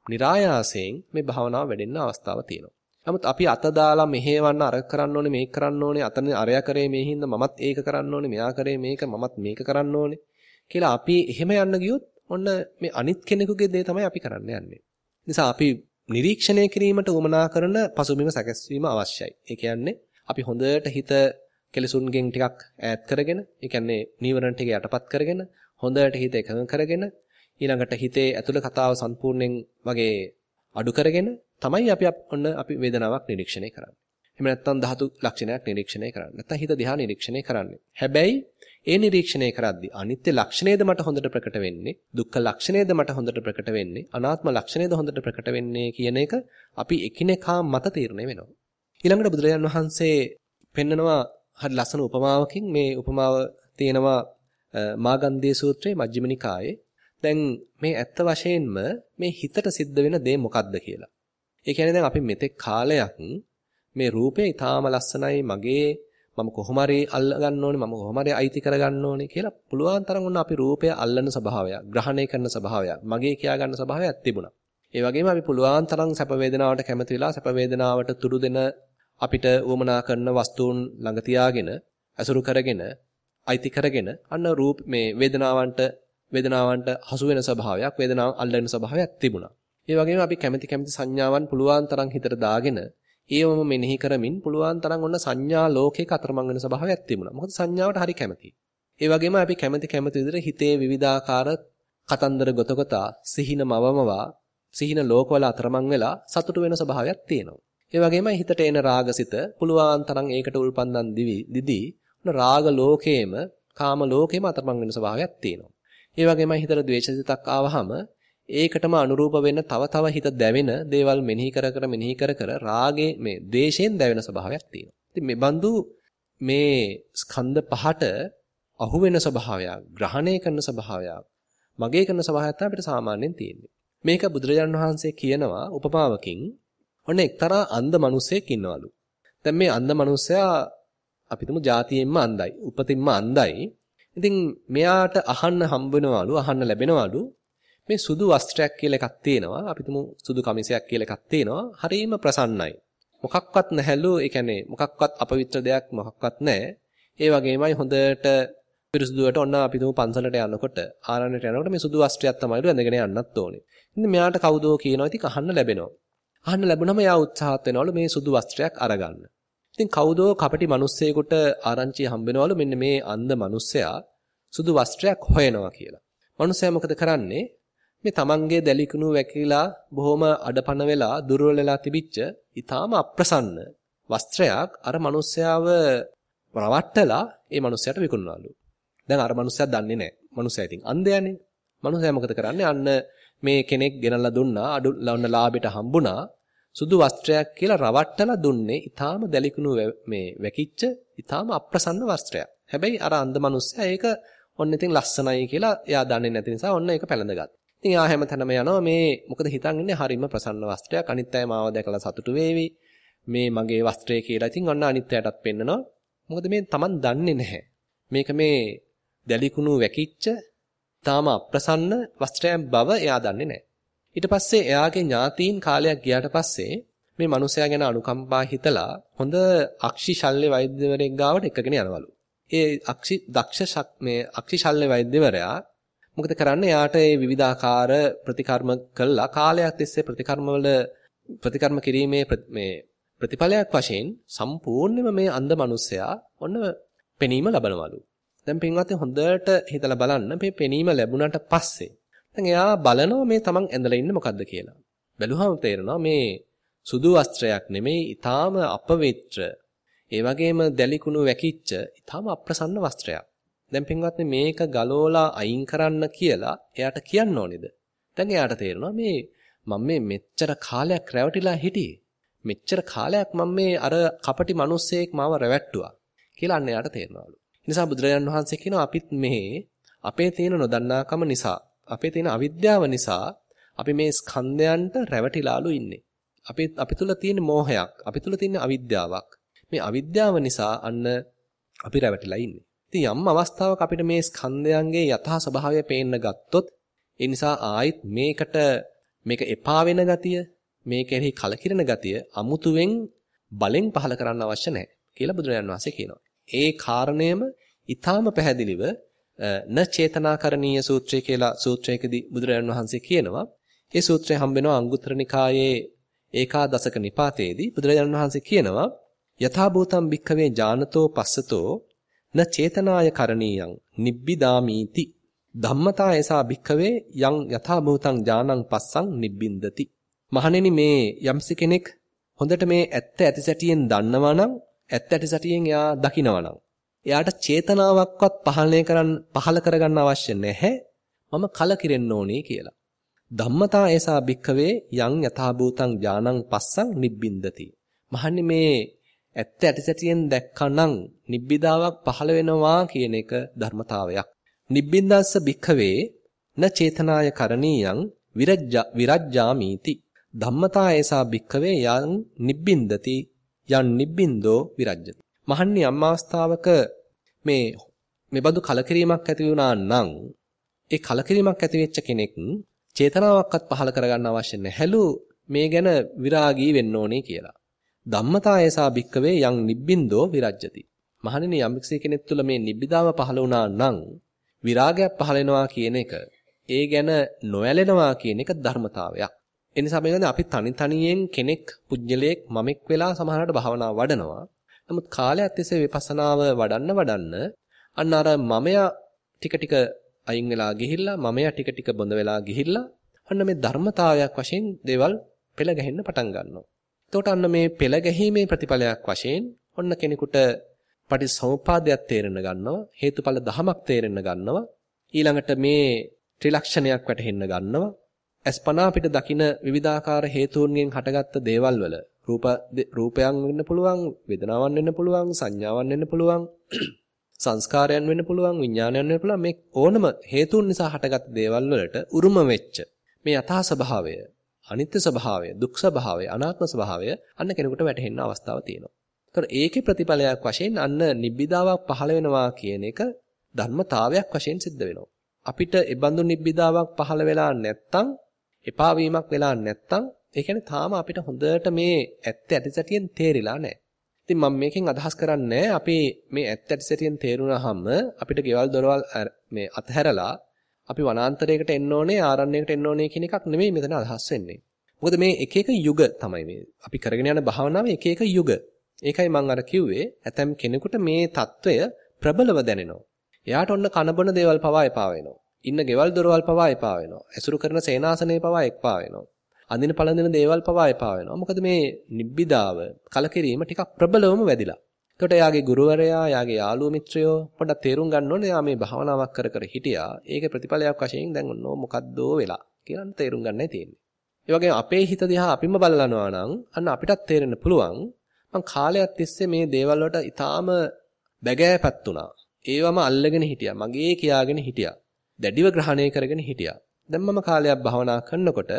નિરાයාසයෙන් මේ භාවනාව වැඩෙන්න අවස්ථාව තියෙනවා. නමුත් අපි අත දාලා මෙහෙවන්න අර කරන්න ඕනේ මේක කරන්න ඕනේ අතන අරයා කරේ මේ හින්දා මමත් ඒක කරන්න ඕනේ මෙයා කරේ මේක මමත් මේක කරන්න ඕනේ කියලා අපි එහෙම යන්න ගියොත් ඔන්න මේ අනිත් කෙනෙකුගේ දේ තමයි අපි කරන්න යන්නේ. නිසා අපි නිරීක්ෂණය කිරීමට උවමනා කරන පසුබිම සැකස්වීම අවශ්‍යයි. ඒ කියන්නේ අපි හොඳට හිත කෙලසුන්ගෙන් ටිකක් ඈත් කරගෙන, ඒ කියන්නේ නීවරණ ටික යටපත් කරගෙන, හොඳට හිත එකඟ කරගෙන, ඊළඟට හිතේ ඇතුළ කතාව සම්පූර්ණයෙන් වගේ අඩු කරගෙන තමයි අපි ඔන්න අපි වේදනාවක් නිරීක්ෂණය කරන්නේ. එහෙම නැත්නම් ධාතු ලක්ෂණයක් නිරීක්ෂණය කරන්නේ. නැත්නම් හිත දිහා නිරීක්ෂණය කරන්නේ. හැබැයි ඒ නිරීක්ෂණය කරද්දී අනිත්‍ය ලක්ෂණයද මට හොඳට ප්‍රකට වෙන්නේ, දුක්ඛ ලක්ෂණයද මට හොඳට ප්‍රකට වෙන්නේ, අනාත්ම ලක්ෂණයද හොඳට ප්‍රකට වෙන්නේ කියන එක අපි එකිනෙකා මත තීරණය වෙනවා. ඊළඟට බුදුරජාන් වහන්සේ පෙන්නනවා හරි ලස්සන උපමාවකින් මේ උපමාව තියෙනවා මාගන්ධයේ සූත්‍රයේ මජ්ක්‍ධිම නිකායේ. දැන් මේ ඇත්ත වශයෙන්ම මේ හිතට සිද්ධ වෙන දේ මොකක්ද කියලා. ඒ කියන්නේ දැන් අපි මෙතෙක් කාලයක් මේ රූපය ඊටාම ලස්සනයි මගේ මම කොහොම හරි අල්ල ගන්න ඕනේ මම කොහොම හරි අයිති කර ගන්න ඕනේ කියලා පුළුවන් තරම් උන්න අපි රූපය අල්ලන ස්වභාවයක් ග්‍රහණය කරන ස්වභාවයක් මගේ කියා ගන්න ස්වභාවයක් තිබුණා. ඒ වගේම අපි පුළුවන් තරම් සැප වේදනාවට කැමති වෙලා සැප වේදනාවට තුඩු දෙන අපිට උවමනා කරන වස්තුන් ළඟ තියාගෙන අසුරු කරගෙන අයිති කරගෙන අන්න රූප මේ වේදනාවන්ට වේදනාවන්ට හසු වෙන ස්වභාවයක් වේදනාව අල්ලන ස්වභාවයක් තිබුණා. ඒ වගේම අපි කැමැති කැමැති සංඥාවන් පුළුවන් තරම් හිතට දාගෙන ඒවම මෙනෙහි කරමින් පුළුවන් තරම් ඔන්න සංඥා ලෝකයක අතරමං වෙන ස්වභාවයක් තිබුණා. මොකද සංඥාවට හරි කැමැතියි. ඒ වගේම අපි කැමැති කැමැති විදිහට හිතේ විවිධාකාර කතන්දර ගොතගතා සිහින මවමවා සිහින ලෝකවල අතරමං වෙලා සතුටු වෙන ස්වභාවයක් තියෙනවා. ඒ වගේමයි හිතට එන රාගසිත පුළුවන් තරම් ඒකට උල්පන්දන් දිවි දිදී රාග ලෝකේම කාම ලෝකේම අතරමං වෙන ස්වභාවයක් තියෙනවා. ඒ වගේමයි හිතට ද්වේෂසිතක් ආවහම ඒකටම අනුරූප වෙන්න තව තව හිත දැවෙන දේවල් මෙනෙහි කර කර මෙනෙහි කර කර රාගේ මේ ද්වේෂයෙන් දැවෙන ස්වභාවයක් තියෙනවා. ඉතින් මේ බඳු මේ ස්කන්ධ පහට අහු වෙන ස්වභාවයක්, ග්‍රහණය කරන ස්වභාවයක්, මගේ කරන ස්වභාවයක් තමයි අපිට සාමාන්‍යයෙන් තියෙන්නේ. මේක බුදුරජාණන් වහන්සේ කියනවා උපමාවකින් ඔන්න එක්තරා අන්ධ මිනිසෙක් ඉන්නවලු. දැන් මේ අන්ධ මිනිසයා අපි තුමු જાතියෙන්ම අන්ධයි. උපතින්ම අන්ධයි. ඉතින් මෙයාට අහන්න හම්බ වෙනවලු, අහන්න ලැබෙනවලු මේ සුදු වස්ත්‍රයක් කියලා එකක් තියෙනවා. අපි තුමු සුදු කමිසයක් කියලා එකක් තියෙනවා. හරිම ප්‍රසන්නයි. මොකක්වත් නැහැලු, ඒ කියන්නේ මොකක්වත් අපවිත්‍ර දෙයක් මොකක්වත් නැහැ. ඒ වගේමයි හොඳට පිරිසුදුවට ඔන්න අපි තුමු පන්සලට යනකොට ආරණ්‍යට යනකොට මේ සුදු වස්ත්‍රයක් තමයිලු ඇඳගෙන යන්නත් ඕනේ. ඉතින් මෙයාට කවුදෝ කියනවා ඉතින් අහන්න ලැබෙනවා. අහන්න ලැබුණම එයා උත්සාහත් වෙනවලු මේ සුදු වස්ත්‍රයක් අරගන්න. ඉතින් කවුදෝ කපටි මිනිස්සෙකුට ආරංචිය හම්බෙනවලු මෙන්න මේ අන්ධ මිනිස්සයා සුදු වස්ත්‍රයක් හොයනවා කියලා. මිනිස්සයා මොකද කරන්නේ? මේ තමන්ගේ දැලිකුණු වැකිලා බොහොම අඩපණ වෙලා දුර්වල වෙලා තිබිච්ච ඊටාම අප්‍රසන්න වස්ත්‍රයක් අර මිනිස්සයාව රවට්ටලා ඒ මිනිස්සයාට විකුණනවලු. දැන් අර මිනිස්සයා දන්නේ නැහැ. මිනිස්සයා ඉතින් අන්ධයානේ. මිනිස්සයා මොකද කරන්නේ? අන්න මේ කෙනෙක් ගෙනල්ලා දුන්නා අඩු ලවන්න ලාභයට හම්බුණා. සුදු වස්ත්‍රයක් කියලා රවට්ටලා දුන්නේ ඊටාම දැලිකුණු මේ වැකිච්ච ඊටාම අප්‍රසන්න වස්ත්‍රයක්. හැබැයි අර අන්ධ මිනිස්සයා ඒක ඔන්න ඉතින් ලස්සනයි කියලා එයා දන්නේ නැති නිසා ඔන්න ඒක පැලඳගත්තා. ඉතින් එයා හැමතැනම යනවා මේ මොකද හිතන් ඉන්නේ හරිම ප්‍රසන්න වස්ත්‍රයක් අනිත් අය මාව දැකලා සතුටු වේවි. මේ මගේ වස්ත්‍රය කියලා. ඉතින් ඔන්න අනිත් අයටත් පෙන්නනවා. මොකද මේ Taman දන්නේ නැහැ. මේක මේ දැලිකුණු වැකිච්ච තාම අප්‍රසන්න වස්ත්‍රයක් බව එයා දන්නේ නැහැ. ඊට පස්සේ එයාගේ ඥාතීන් කාලයක් ගියාට පස්සේ මේ මිනිසයා ගැන අනුකම්පා හිතලා හොඳ අක්ෂි ශල්්‍ය වෛද්‍යවරයෙක් ගාවට එකගෙන යනවලු. ඒ අක්ෂි දක්ෂ මේ අක්ෂි ශල්්‍ය වෛද්‍යවරයා මොකද කරන්නේ? යාට මේ විවිධාකාර ප්‍රතිකර්ම කළා කාලයක් තිස්සේ ප්‍රතිකර්මවල ප්‍රතිකර්ම කිරීමේ මේ ප්‍රතිඵලයක් වශයෙන් සම්පූර්ණයෙන්ම මේ අන්ධ මිනිසයා ඔන්න පෙනීම ලබනවලු. දැන් පින්වත්නි හොඳට හිතලා බලන්න මේ පෙනීම ලැබුණාට පස්සේ දැන් එයා බලනවා මේ තමන් ඇඳලා ඉන්නේ මොකද්ද කියලා. බැලුවම තේරෙනවා මේ සුදු වස්ත්‍රයක් නෙමෙයි ඊටාම අපවිත්‍ර ඒ වගේම දැලිකුණු වැකිච්ච ඊටාම අප්‍රසන්න වස්ත්‍රයක්. දැන් පින්වත්නි මේක ගලෝලා අයින් කරන්න කියලා එයාට කියන්න ඕනේද? දැන් එයාට තේරෙනවා මේ මම මේ මෙච්චර කාලයක් රැවටිලා හිටියේ. මෙච්චර කාලයක් මම මේ අර කපටි මිනිස්සෙක් මාව රැවට්ටුවා කියලා අන්න එයාට තේරෙනවලු. නිසා බුදුරජාන් වහන්සේ කියනවා අපිත් මේ අපේ තියෙන නොදන්නාකම නිසා අපේ තියෙන අවිද්‍යාව නිසා අපි මේ ස්කන්ධයන්ට රැවටිලාලු ඉන්නේ. අපි අපි තුල තියෙන මෝහයක්, අපි තුල තියෙන අවිද්‍යාවක්. මේ අවිද්‍යාව නිසා අන්න අපි රැවටිලා ඉන්නේ. ඉතින් යම් අවස්ථාවක අපිට මේ ස්කන්ධයන්ගේ යථා ස්වභාවය පේන්න ගත්තොත් ඒ නිසා ආයිත් මේකට මේක එපා වෙන ගතිය, මේ කෙරෙහි කලකිරෙන ගතිය අමුතුවෙන් බලෙන් පහල කරන්න අවශ්‍ය නැහැ කියලා බුදුරජාණන් වහන්සේ කියනවා. ඒ කාරණයම ඊටාම පැහැදිලිව න චේතනාකරණීය සූත්‍රය කියලා සූත්‍රයකදී බුදුරජාණන් වහන්සේ කියනවා. ඒ සූත්‍රය හම්බෙනවා අංගුත්තර නිකායේ ඒකාදශක නිපාතයේදී බුදුරජාණන් වහන්සේ කියනවා යථා භූතම් භික්ඛවේ ඥානතෝ පස්සතෝ න චේතනාය කරණීයං නිබ්බිදාමීති. ධම්මතා එසා භික්ඛවේ යං යථා භූතං ඥානං පස්සං නිබ්බින්දති. මහණෙනි මේ යම්සි කෙනෙක් හොඳට මේ ඇත්ත ඇති සැටියෙන් දන්නවා නම් ඇත්ත ඇති සැටියෙන් එයා දකිනවා නම් එයාට චේතනාවක්වත් පහළණය කරන්න පහළ කරගන්න අවශ්‍ය නැහැ. මම කලකිරෙන්න ඕනේ කියලා. ධම්මතා එසා භික්ඛවේ යං යථා භූතං ඥානං පස්සං නිබ්බින්දති. මහන්නේ මේ ඇත්ත ඇතිසැටියෙන් දැක්කනම් නිබ්බිදාවක් පහළ වෙනවා කියන එක ධර්මතාවයක්. නිබ්බින්දස්ස භික්ඛවේ න චේතනාය කරණීයං විරජ්ජාමීති. ධම්මතා ඒසා භික්ඛවේ යං නිබ්බින්දති යන් නිබ්බින්දෝ විරජ්ජති. මහන්නි අම් අවස්ථාවක මේ මෙබඳු කලකිරීමක් ඇති වුණා නම් ඒ කලකිරීමක් ඇති වෙච්ච කෙනෙක් චේතනාවක්වත් පහළ කරගන්න අවශ්‍ය නැහැලු මේ ගැන විරාගී වෙන්න ඕනේ කියලා. ධම්මතායසා භික්කවේ යං නිබ්බින්දෝ විරජ්‍යති. මහණෙනි යම්කිසි කෙනෙක් තුළ මේ නිබ්බිදාව පහළ වුණා නම් විරාගයක් පහළ වෙනවා කියන එක ඒ ගැන නොයැලෙනවා කියන එක ධර්මතාවයක්. ඒ නිසා මේකද අපි තනි තනියෙන් කෙනෙක් පුජ්‍යලයක් මමෙක් වෙලා සමහරකට භාවනාව වඩනවා. නමුත් කාලයක් තිස්සේ විපස්සනාව වඩන්න වඩන්න අන්න අර මමයා ටික ටික අයින් වෙලා ගිහිල්ලා මමයා ටික ටික බොඳ වෙලා ගිහිල්ලා අන්න මේ ධර්මතාවයක් වශයෙන් දේවල් පෙළ ගැහෙන්න පටන් ගන්නවා. එතකොට අන්න මේ පෙළ ගැහිමේ ප්‍රතිඵලයක් වශයෙන් ඔන්න කෙනෙකුට පටිසමුපාදයක් තේරෙන්න ගන්නවා හේතුඵල ධමයක් තේරෙන්න ගන්නවා ඊළඟට මේ ත්‍රිලක්ෂණයක් වැටහෙන්න ගන්නවා. අස්පනා අපිට දකින විවිධාකාර හේතුන්ගෙන් හටගත්ත දේවල් වල රූප රූපයන් වෙන්න පුළුවන්, වේදනාවන් වෙන්න පුළුවන්, සංඥාවන් වෙන්න පුළුවන්, සංස්කාරයන් වෙන්න පුළුවන්, විඥානයන් වෙන්න පුළුවන්. මේ ඕනම හේතුන් නිසා හටගත් දේවල් වලට උරුම වෙච්ච මේ යථා ස්වභාවය, අනිත්‍ය ස්වභාවය, දුක් ස්වභාවය, අනාත්ම ස්වභාවය අන්න කෙනෙකුට වැටහෙන්න අවස්ථාවක් තියෙනවා. ඒතර ඒකේ ප්‍රතිඵලයක් වශයෙන් අන්න නිබ්බිදාවක් පහළ වෙනවා කියන එක ධර්මතාවයක් වශයෙන් සිද්ධ වෙනවා. අපිට ඒ බඳු නිබ්බිදාවක් පහළ වෙලා නැත්තම් එපා වීමක් වෙලා නැත්තම් ඒ කියන්නේ තාම අපිට හොඳට මේ ඇත්ත ඇතිසැටියෙන් තේරිලා නැහැ. ඉතින් මම මේකෙන් අදහස් කරන්නේ අපි මේ ඇත්ත ඇතිසැටියෙන් තේරුණාම අපිට ගෙවල් දොරවල් මේ අතහැරලා අපි වනාන්තරයකට එන්න ඕනේ ආරණ්‍යයකට එන්න ඕනේ කියන එකක් නෙමෙයි මෙතන අදහස් වෙන්නේ. මොකද මේ එක එක යුග තමයි මේ අපි කරගෙන යන භාවනාවේ එක එක යුග. ඒකයි මම අර කිව්වේ ඇතම් කෙනෙකුට මේ తত্ত্বය ප්‍රබලව දැනෙනවා. එයාට ඔන්න කනබන දේවල් පවා එපා වෙනවා. ඉන්න ගෙවල් දොරවල් පවා එපා වෙනවා. ඇසුරු කරන සේනාසනේ පවා එපා වෙනවා. අඳින පළඳින දේවල් පවා එපා වෙනවා. මොකද මේ නිබ්බිදාව කලකිරීම ටිකක් ප්‍රබලවම වැඩිලා. එතකොට එයාගේ ගුරුවරයා, එයාගේ යාළුවෝ මිත්‍රයෝ පොඩ්ඩක් තේරුම් ගන්න ඕනේ එයා මේ භාවනාවක් කර කර හිටියා. ඒකේ ප්‍රතිඵලයක් වශයෙන් දැන් ඔන්න මොකද්දෝ වෙලා කියලා තේරුම් ගන්නයි තියෙන්නේ. ඒ වගේම අපේ හිත දිහා අපිම බලනවා නම් අන්න අපිටත් තේරෙන්න පුළුවන් මං කාලයක් තිස්සේ මේ දේවල් වලට ඊටාම බැගෑපත් වුණා. ඒවම අල්ලගෙන හිටියා. මගේ කියාගෙන හිටියා. දැඩිව ග්‍රහණය කරගෙන හිටියා. දැන් මම කාලයක් භාවනා කරනකොට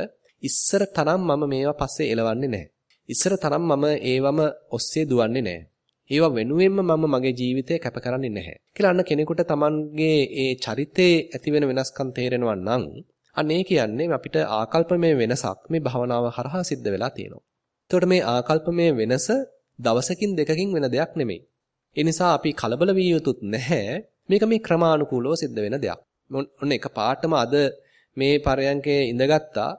ඉස්සර තරම් මම මේවා පස්සේ එලවන්නේ නැහැ. ඉස්සර තරම් මම ඒවම ඔස්සේ දුවන්නේ නැහැ. ඒවා වෙනුවෙන්ම මම මගේ ජීවිතය කැප කරන්නේ නැහැ. කියලා අන්න කෙනෙකුට Tamanගේ ඒ චරිතේ ඇති වෙන වෙනස්කම් තේරෙනවා නම් අන්න ඒ කියන්නේ අපිට ආකල්පමය වෙනසක් මේ භවනාව හරහා සිද්ධ වෙලා තියෙනවා. එතකොට මේ ආකල්පමය වෙනස දවසකින් දෙකකින් වෙන දෙයක් නෙමෙයි. ඒ නිසා අපි කලබල විය යුතුත් නැහැ. මේක මේ ක්‍රමානුකූලව සිද්ධ වෙන දෙයක්. ඔන්න එක පාටම අද මේ පරයන්කේ ඉඳගත්තා.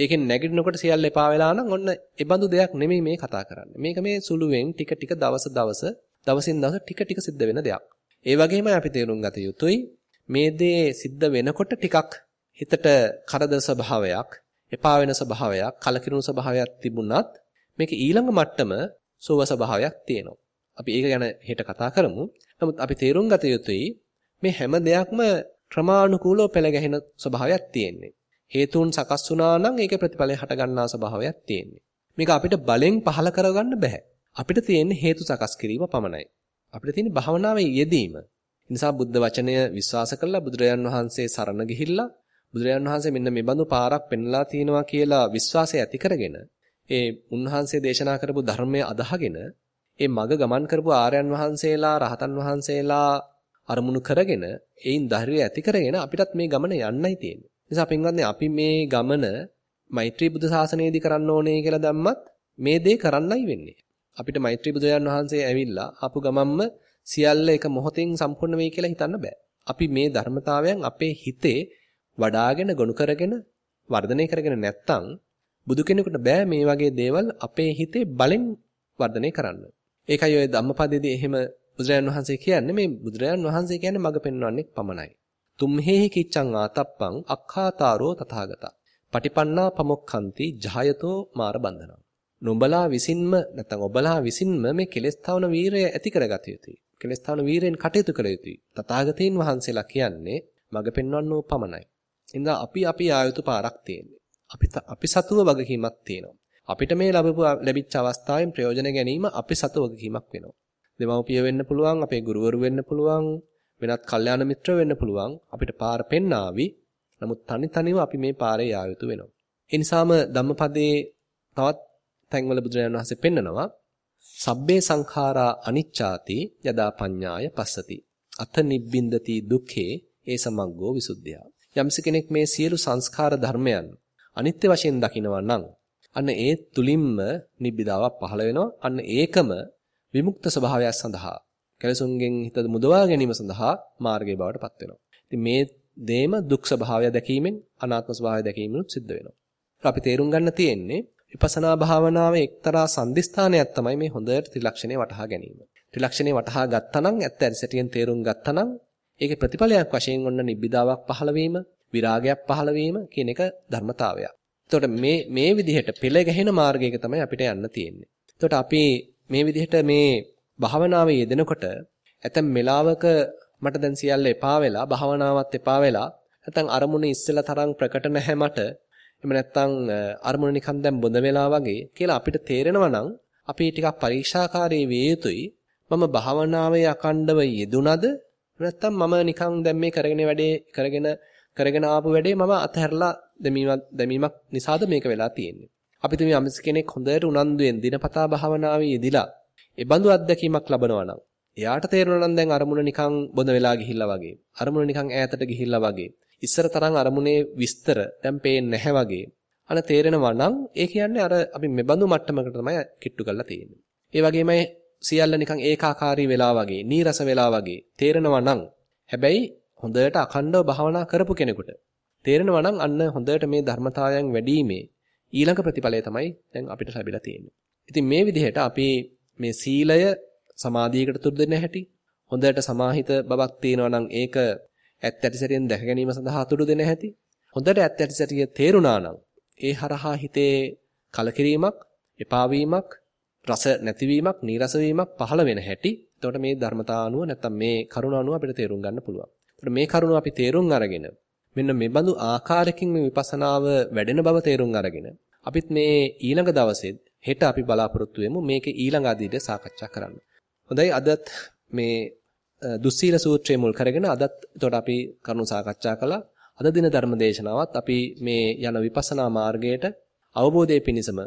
ඒකෙන් නැගිටිනකොට සියල්ල එපා වෙලා නම් ඔන්න ඒ බඳු දෙයක් නෙමෙයි මේ කතා කරන්නේ. මේක මේ සුළුවෙන් ටික ටික දවස දවස දවසින් දවස ටික ටික සිද්ධ වෙන දෙයක්. ඒ වගේමයි අපි තේරුම් ගත යුතුයි මේ දේ සිද්ධ වෙනකොට ටිකක් හිතට කරදර ස්වභාවයක්, එපා වෙන ස්වභාවයක්, කලකිරුණු ස්වභාවයක් තිබුණත් මේක ඊළඟ මට්ටම සෝව ස්වභාවයක් තියෙනවා. අපි ඒක ගැන හෙට කතා කරමු. නමුත් අපි තේරුම් ගත යුතුයි මේ හැම දෙයක්ම ක්‍රමානුකූලව පෙළ ගැහෙන ස්වභාවයක් තියෙන්නේ. හේතුන් සකස් වුණා නම් ඒකේ ප්‍රතිඵලය හට ගන්නා ස්වභාවයක් තියෙන්නේ. මේක අපිට බලෙන් පහල කරගන්න බෑ. අපිට තියෙන්නේ හේතු සකස් කිරීම පමණයි. අපිට තියෙන්නේ භාවනාවේ යෙදීම. නිසා බුද්ධ වචනය විශ්වාස කරලා බුදුරජාන් වහන්සේ සරණ ගිහිල්ලා බුදුරජාන් වහන්සේ මෙන්න මේ බඳු පාරක් පෙන්ලා තියෙනවා කියලා විශ්වාසය ඇති කරගෙන ඒ උන්වහන්සේ දේශනා කරපු ධර්මය අදහගෙන ඒ මග ගමන් කරපු ආර්යයන් වහන්සේලා රහතන් වහන්සේලා අරමුණු කරගෙන ඒයින් ධෛර්යය ඇති කරගෙන අපිටත් මේ ගමන යන්නයි තියෙන්නේ. නිසා පින්වත්නි අපි මේ ගමන මෛත්‍රී බුදු සාසනයේදී කරන්න ඕනේ කියලා දැම්මත් මේ දේ කරන්නයි වෙන්නේ. අපිට මෛත්‍රී බුදුරජාන් වහන්සේ ඇවිල්ලා ආපු ගමම්ම සියල්ල එක මොහොතින් සම්පූර්ණ වෙයි කියලා හිතන්න බෑ. අපි මේ ධර්මතාවයන් අපේ හිතේ වඩාගෙන ගොනු කරගෙන වර්ධනය කරගෙන නැත්තම් බුදු කෙනෙකුට බෑ මේ වගේ දේවල් අපේ හිතේ බලෙන් වර්ධනය කරන්න. ඒකයි ඔය ධම්මපදයේදී එහෙම බුදුරජාන් වහන්සේ කියන්නේ මේ බුදුරජාන් වහන්සේ කියන්නේ මඟ පෙන්වන්නේ පමණයි. තුම්හෙහි කිච්ඡං ආතප්පං අක්ඛාතාරෝ තථාගතා. පටිපන්නා පමොක්ඛන්ති ජහයතෝ මාර බන්ධනං. නුඹලා විසින්ම නැත්නම් ඔබලා විසින්ම මේ කෙලෙස් තවන වීරය ඇති කරගත යුතුයි. කෙලෙස් තවන වීරයෙන් කටයුතු කළ යුතුයි. තථාගතයන් වහන්සේලා කියන්නේ මඟ පෙන්වන්නෝ පමණයි. ඉතින් අපි අපි ආයුතු පාරක් තියෙන්නේ. අපි අපි සතුව වගකීමක් තියෙනවා. අපිට මේ ලැබපු ලැබිච්ච අවස්ථාවෙන් ප්‍රයෝජන ගැනීම අපි සතු වගකීමක් වෙනවා. දෙමව්පිය වෙන්න පුළුවන්, අපේ ගුරුවරු වෙන්න පුළුවන්, වෙනත් කල්යාණ මිත්‍ර වෙන්න පුළුවන්. අපිට පාර පෙන්නාවි. නමුත් තනි තනිව අපි මේ පාරේ යා යුතු වෙනවා. ඒ නිසාම ධම්මපදයේ තවත් තැන්වල බුදුරජාණන් වහන්සේ පෙන්නනවා සබ්බේ සංඛාරා අනිච්චාති යදා පඤ්ඤාය පස්සති. අත නිබ්බින්දති දුක්ඛේ ඒ සමග්ගෝ විසුද්ධිය. යම්ස කෙනෙක් මේ සියලු සංස්කාර ධර්මයන් අනිත්‍ය වශයෙන් දකිනවා නම් අන්න ඒ තුලින්ම නිබ්බිදාවක් පහළ වෙනවා. අන්න ඒකම විමුක්ත ස්වභාවය සඳහා කෙලසුන්ගෙන් හිත මුදවා ගැනීම සඳහා මාර්ගය බවට පත් වෙනවා. ඉතින් මේ දේම දුක් ස්වභාවය දැකීමෙන් අනාත්ම ස්වභාවය දැකීමෙන් සිද්ධ වෙනවා. අපි තේරුම් ගන්න තියෙන්නේ විපස්සනා භාවනාවේ එක්තරා සම්දිස්ථානයක් තමයි මේ හොඳට ත්‍රිලක්ෂණය වටහා ගැනීම. ත්‍රිලක්ෂණය වටහා ගත්තනම් ඇත්ත ඇරිසැටියෙන් තේරුම් ගත්තනම් ඒකේ ප්‍රතිඵලයක් වශයෙන් ඔන්න නිබ්බිදාවක් පහළ වීම, විරාගයක් පහළ වීම කියන එක ධර්මතාවයක්. එතකොට මේ මේ විදිහට පෙළ ගැහෙන මාර්ගයක තමයි අපිට යන්න තියෙන්නේ. එතකොට අපි මේ විදිහට මේ භාවනාවේ යෙදෙනකොට ඇතම් මෙලාවක මට දැන් සියල්ල එපා වෙලා භාවනාවත් එපා වෙලා නැත්නම් අරමුණ ඉස්සෙල්ලා තරම් ප්‍රකට නැහැ මට එහෙම නැත්නම් අරමුණ නිකන් දැන් බොඳ වෙලා වගේ කියලා අපිට තේරෙනවා නම් අපි ටිකක් පරීක්ෂාකාරී විය යුතුයි. මම භාවනාවේ අකණ්ඩව යෙදුනද නැත්නම් මම නිකන් දැන් මේ කරගෙන වැඩේ කරගෙන කරගෙන ආපු වැඩේ මම අතහැරලා දැමීමක් දැමීමක් නිසාද මේක වෙලා තියෙන්නේ. අපි තුමි යම්ස කෙනෙක් හොඳට උනන්දුවෙන් දිනපතා භාවනාවේ යෙදිලා ඒ බඳු අත්දැකීමක් ලබනවා නම් එයාට තේරෙනවා නම් දැන් අරමුණ නිකන් බොඳ වෙලා ගිහිල්ලා වගේ. අරමුණ නිකන් ඈතට ගිහිල්ලා වගේ. ඉස්සර තරම් අරමුණේ විස්තර දැන් පේන්නේ නැහැ වගේ. අන තේරෙනවා නම් ඒ කියන්නේ අර අපි මෙබඳු මට්ටමකට තමයි කිට්ටු කරලා තියෙන්නේ. ඒ වගේමයි සියල්ල නිකන් ඒකාකාරී වෙලා වගේ, නීරස වෙලා වගේ තේරෙනවා නම් හැබැයි හොඳට අඛණ්ඩව භාවනා කරපු කෙනෙකුට තේරෙනවා නම් අන්න හොඳට මේ ධර්මතාවයන් වැඩිීමේ ඊළඟ ප්‍රතිඵලය තමයි දැන් අපිට ලැබිලා තියෙන්නේ. ඉතින් මේ විදිහට අපි මේ සීලය සමාධියකට තුරු දෙන්න හැටි. හොඳට සමාහිත බවක් තියෙනවා නම් ඒක ඇත්ත ඇති සැටියෙන් දැක ගැනීම සඳහා තුරු දෙන හැටි. හොඳට ඇත්ත ඇති සැටිය තේරුණා නම් ඒ හරහා හිතේ කලකිරීමක් එපා වීමක් රස නැතිවීමක් නීරස වීමක් පහළ වෙන හැටි. එතකොට මේ ධර්මතා අනුව නැත්තම් මේ කරුණ අනුව අපිට තේරුම් ගන්න පුළුවන්. එතකොට මේ කරුණ අපි තේරුම් අරගෙන මෙන්න මේ බඳු ආකාරයකින් මේ විපස්සනාව වැඩෙන බව තේරුම් අරගෙන අපිත් මේ ඊළඟ දවසේ හෙට අපි බලාපොරොත්තු වෙමු මේකේ ඊළඟ අදිට සාකච්ඡා කරන්න. හොඳයි අදත් මේ දුස්සීල සූත්‍රය මුල් කරගෙන අදත් එතකොට අපි කරුණු සාකච්ඡා කළා. අද දින ධර්ම දේශනාවත් අපි මේ යන විපස්සනා මාර්ගයට අවබෝධයේ පිණසම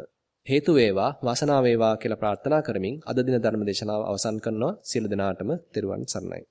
හේතු වේවා වාසනාව වේවා කියලා ප්‍රාර්ථනා කරමින් අද දින ධර්ම දේශනාව අවසන් කරනවා. සියලු දෙනාටම තෙරුවන් සරණයි.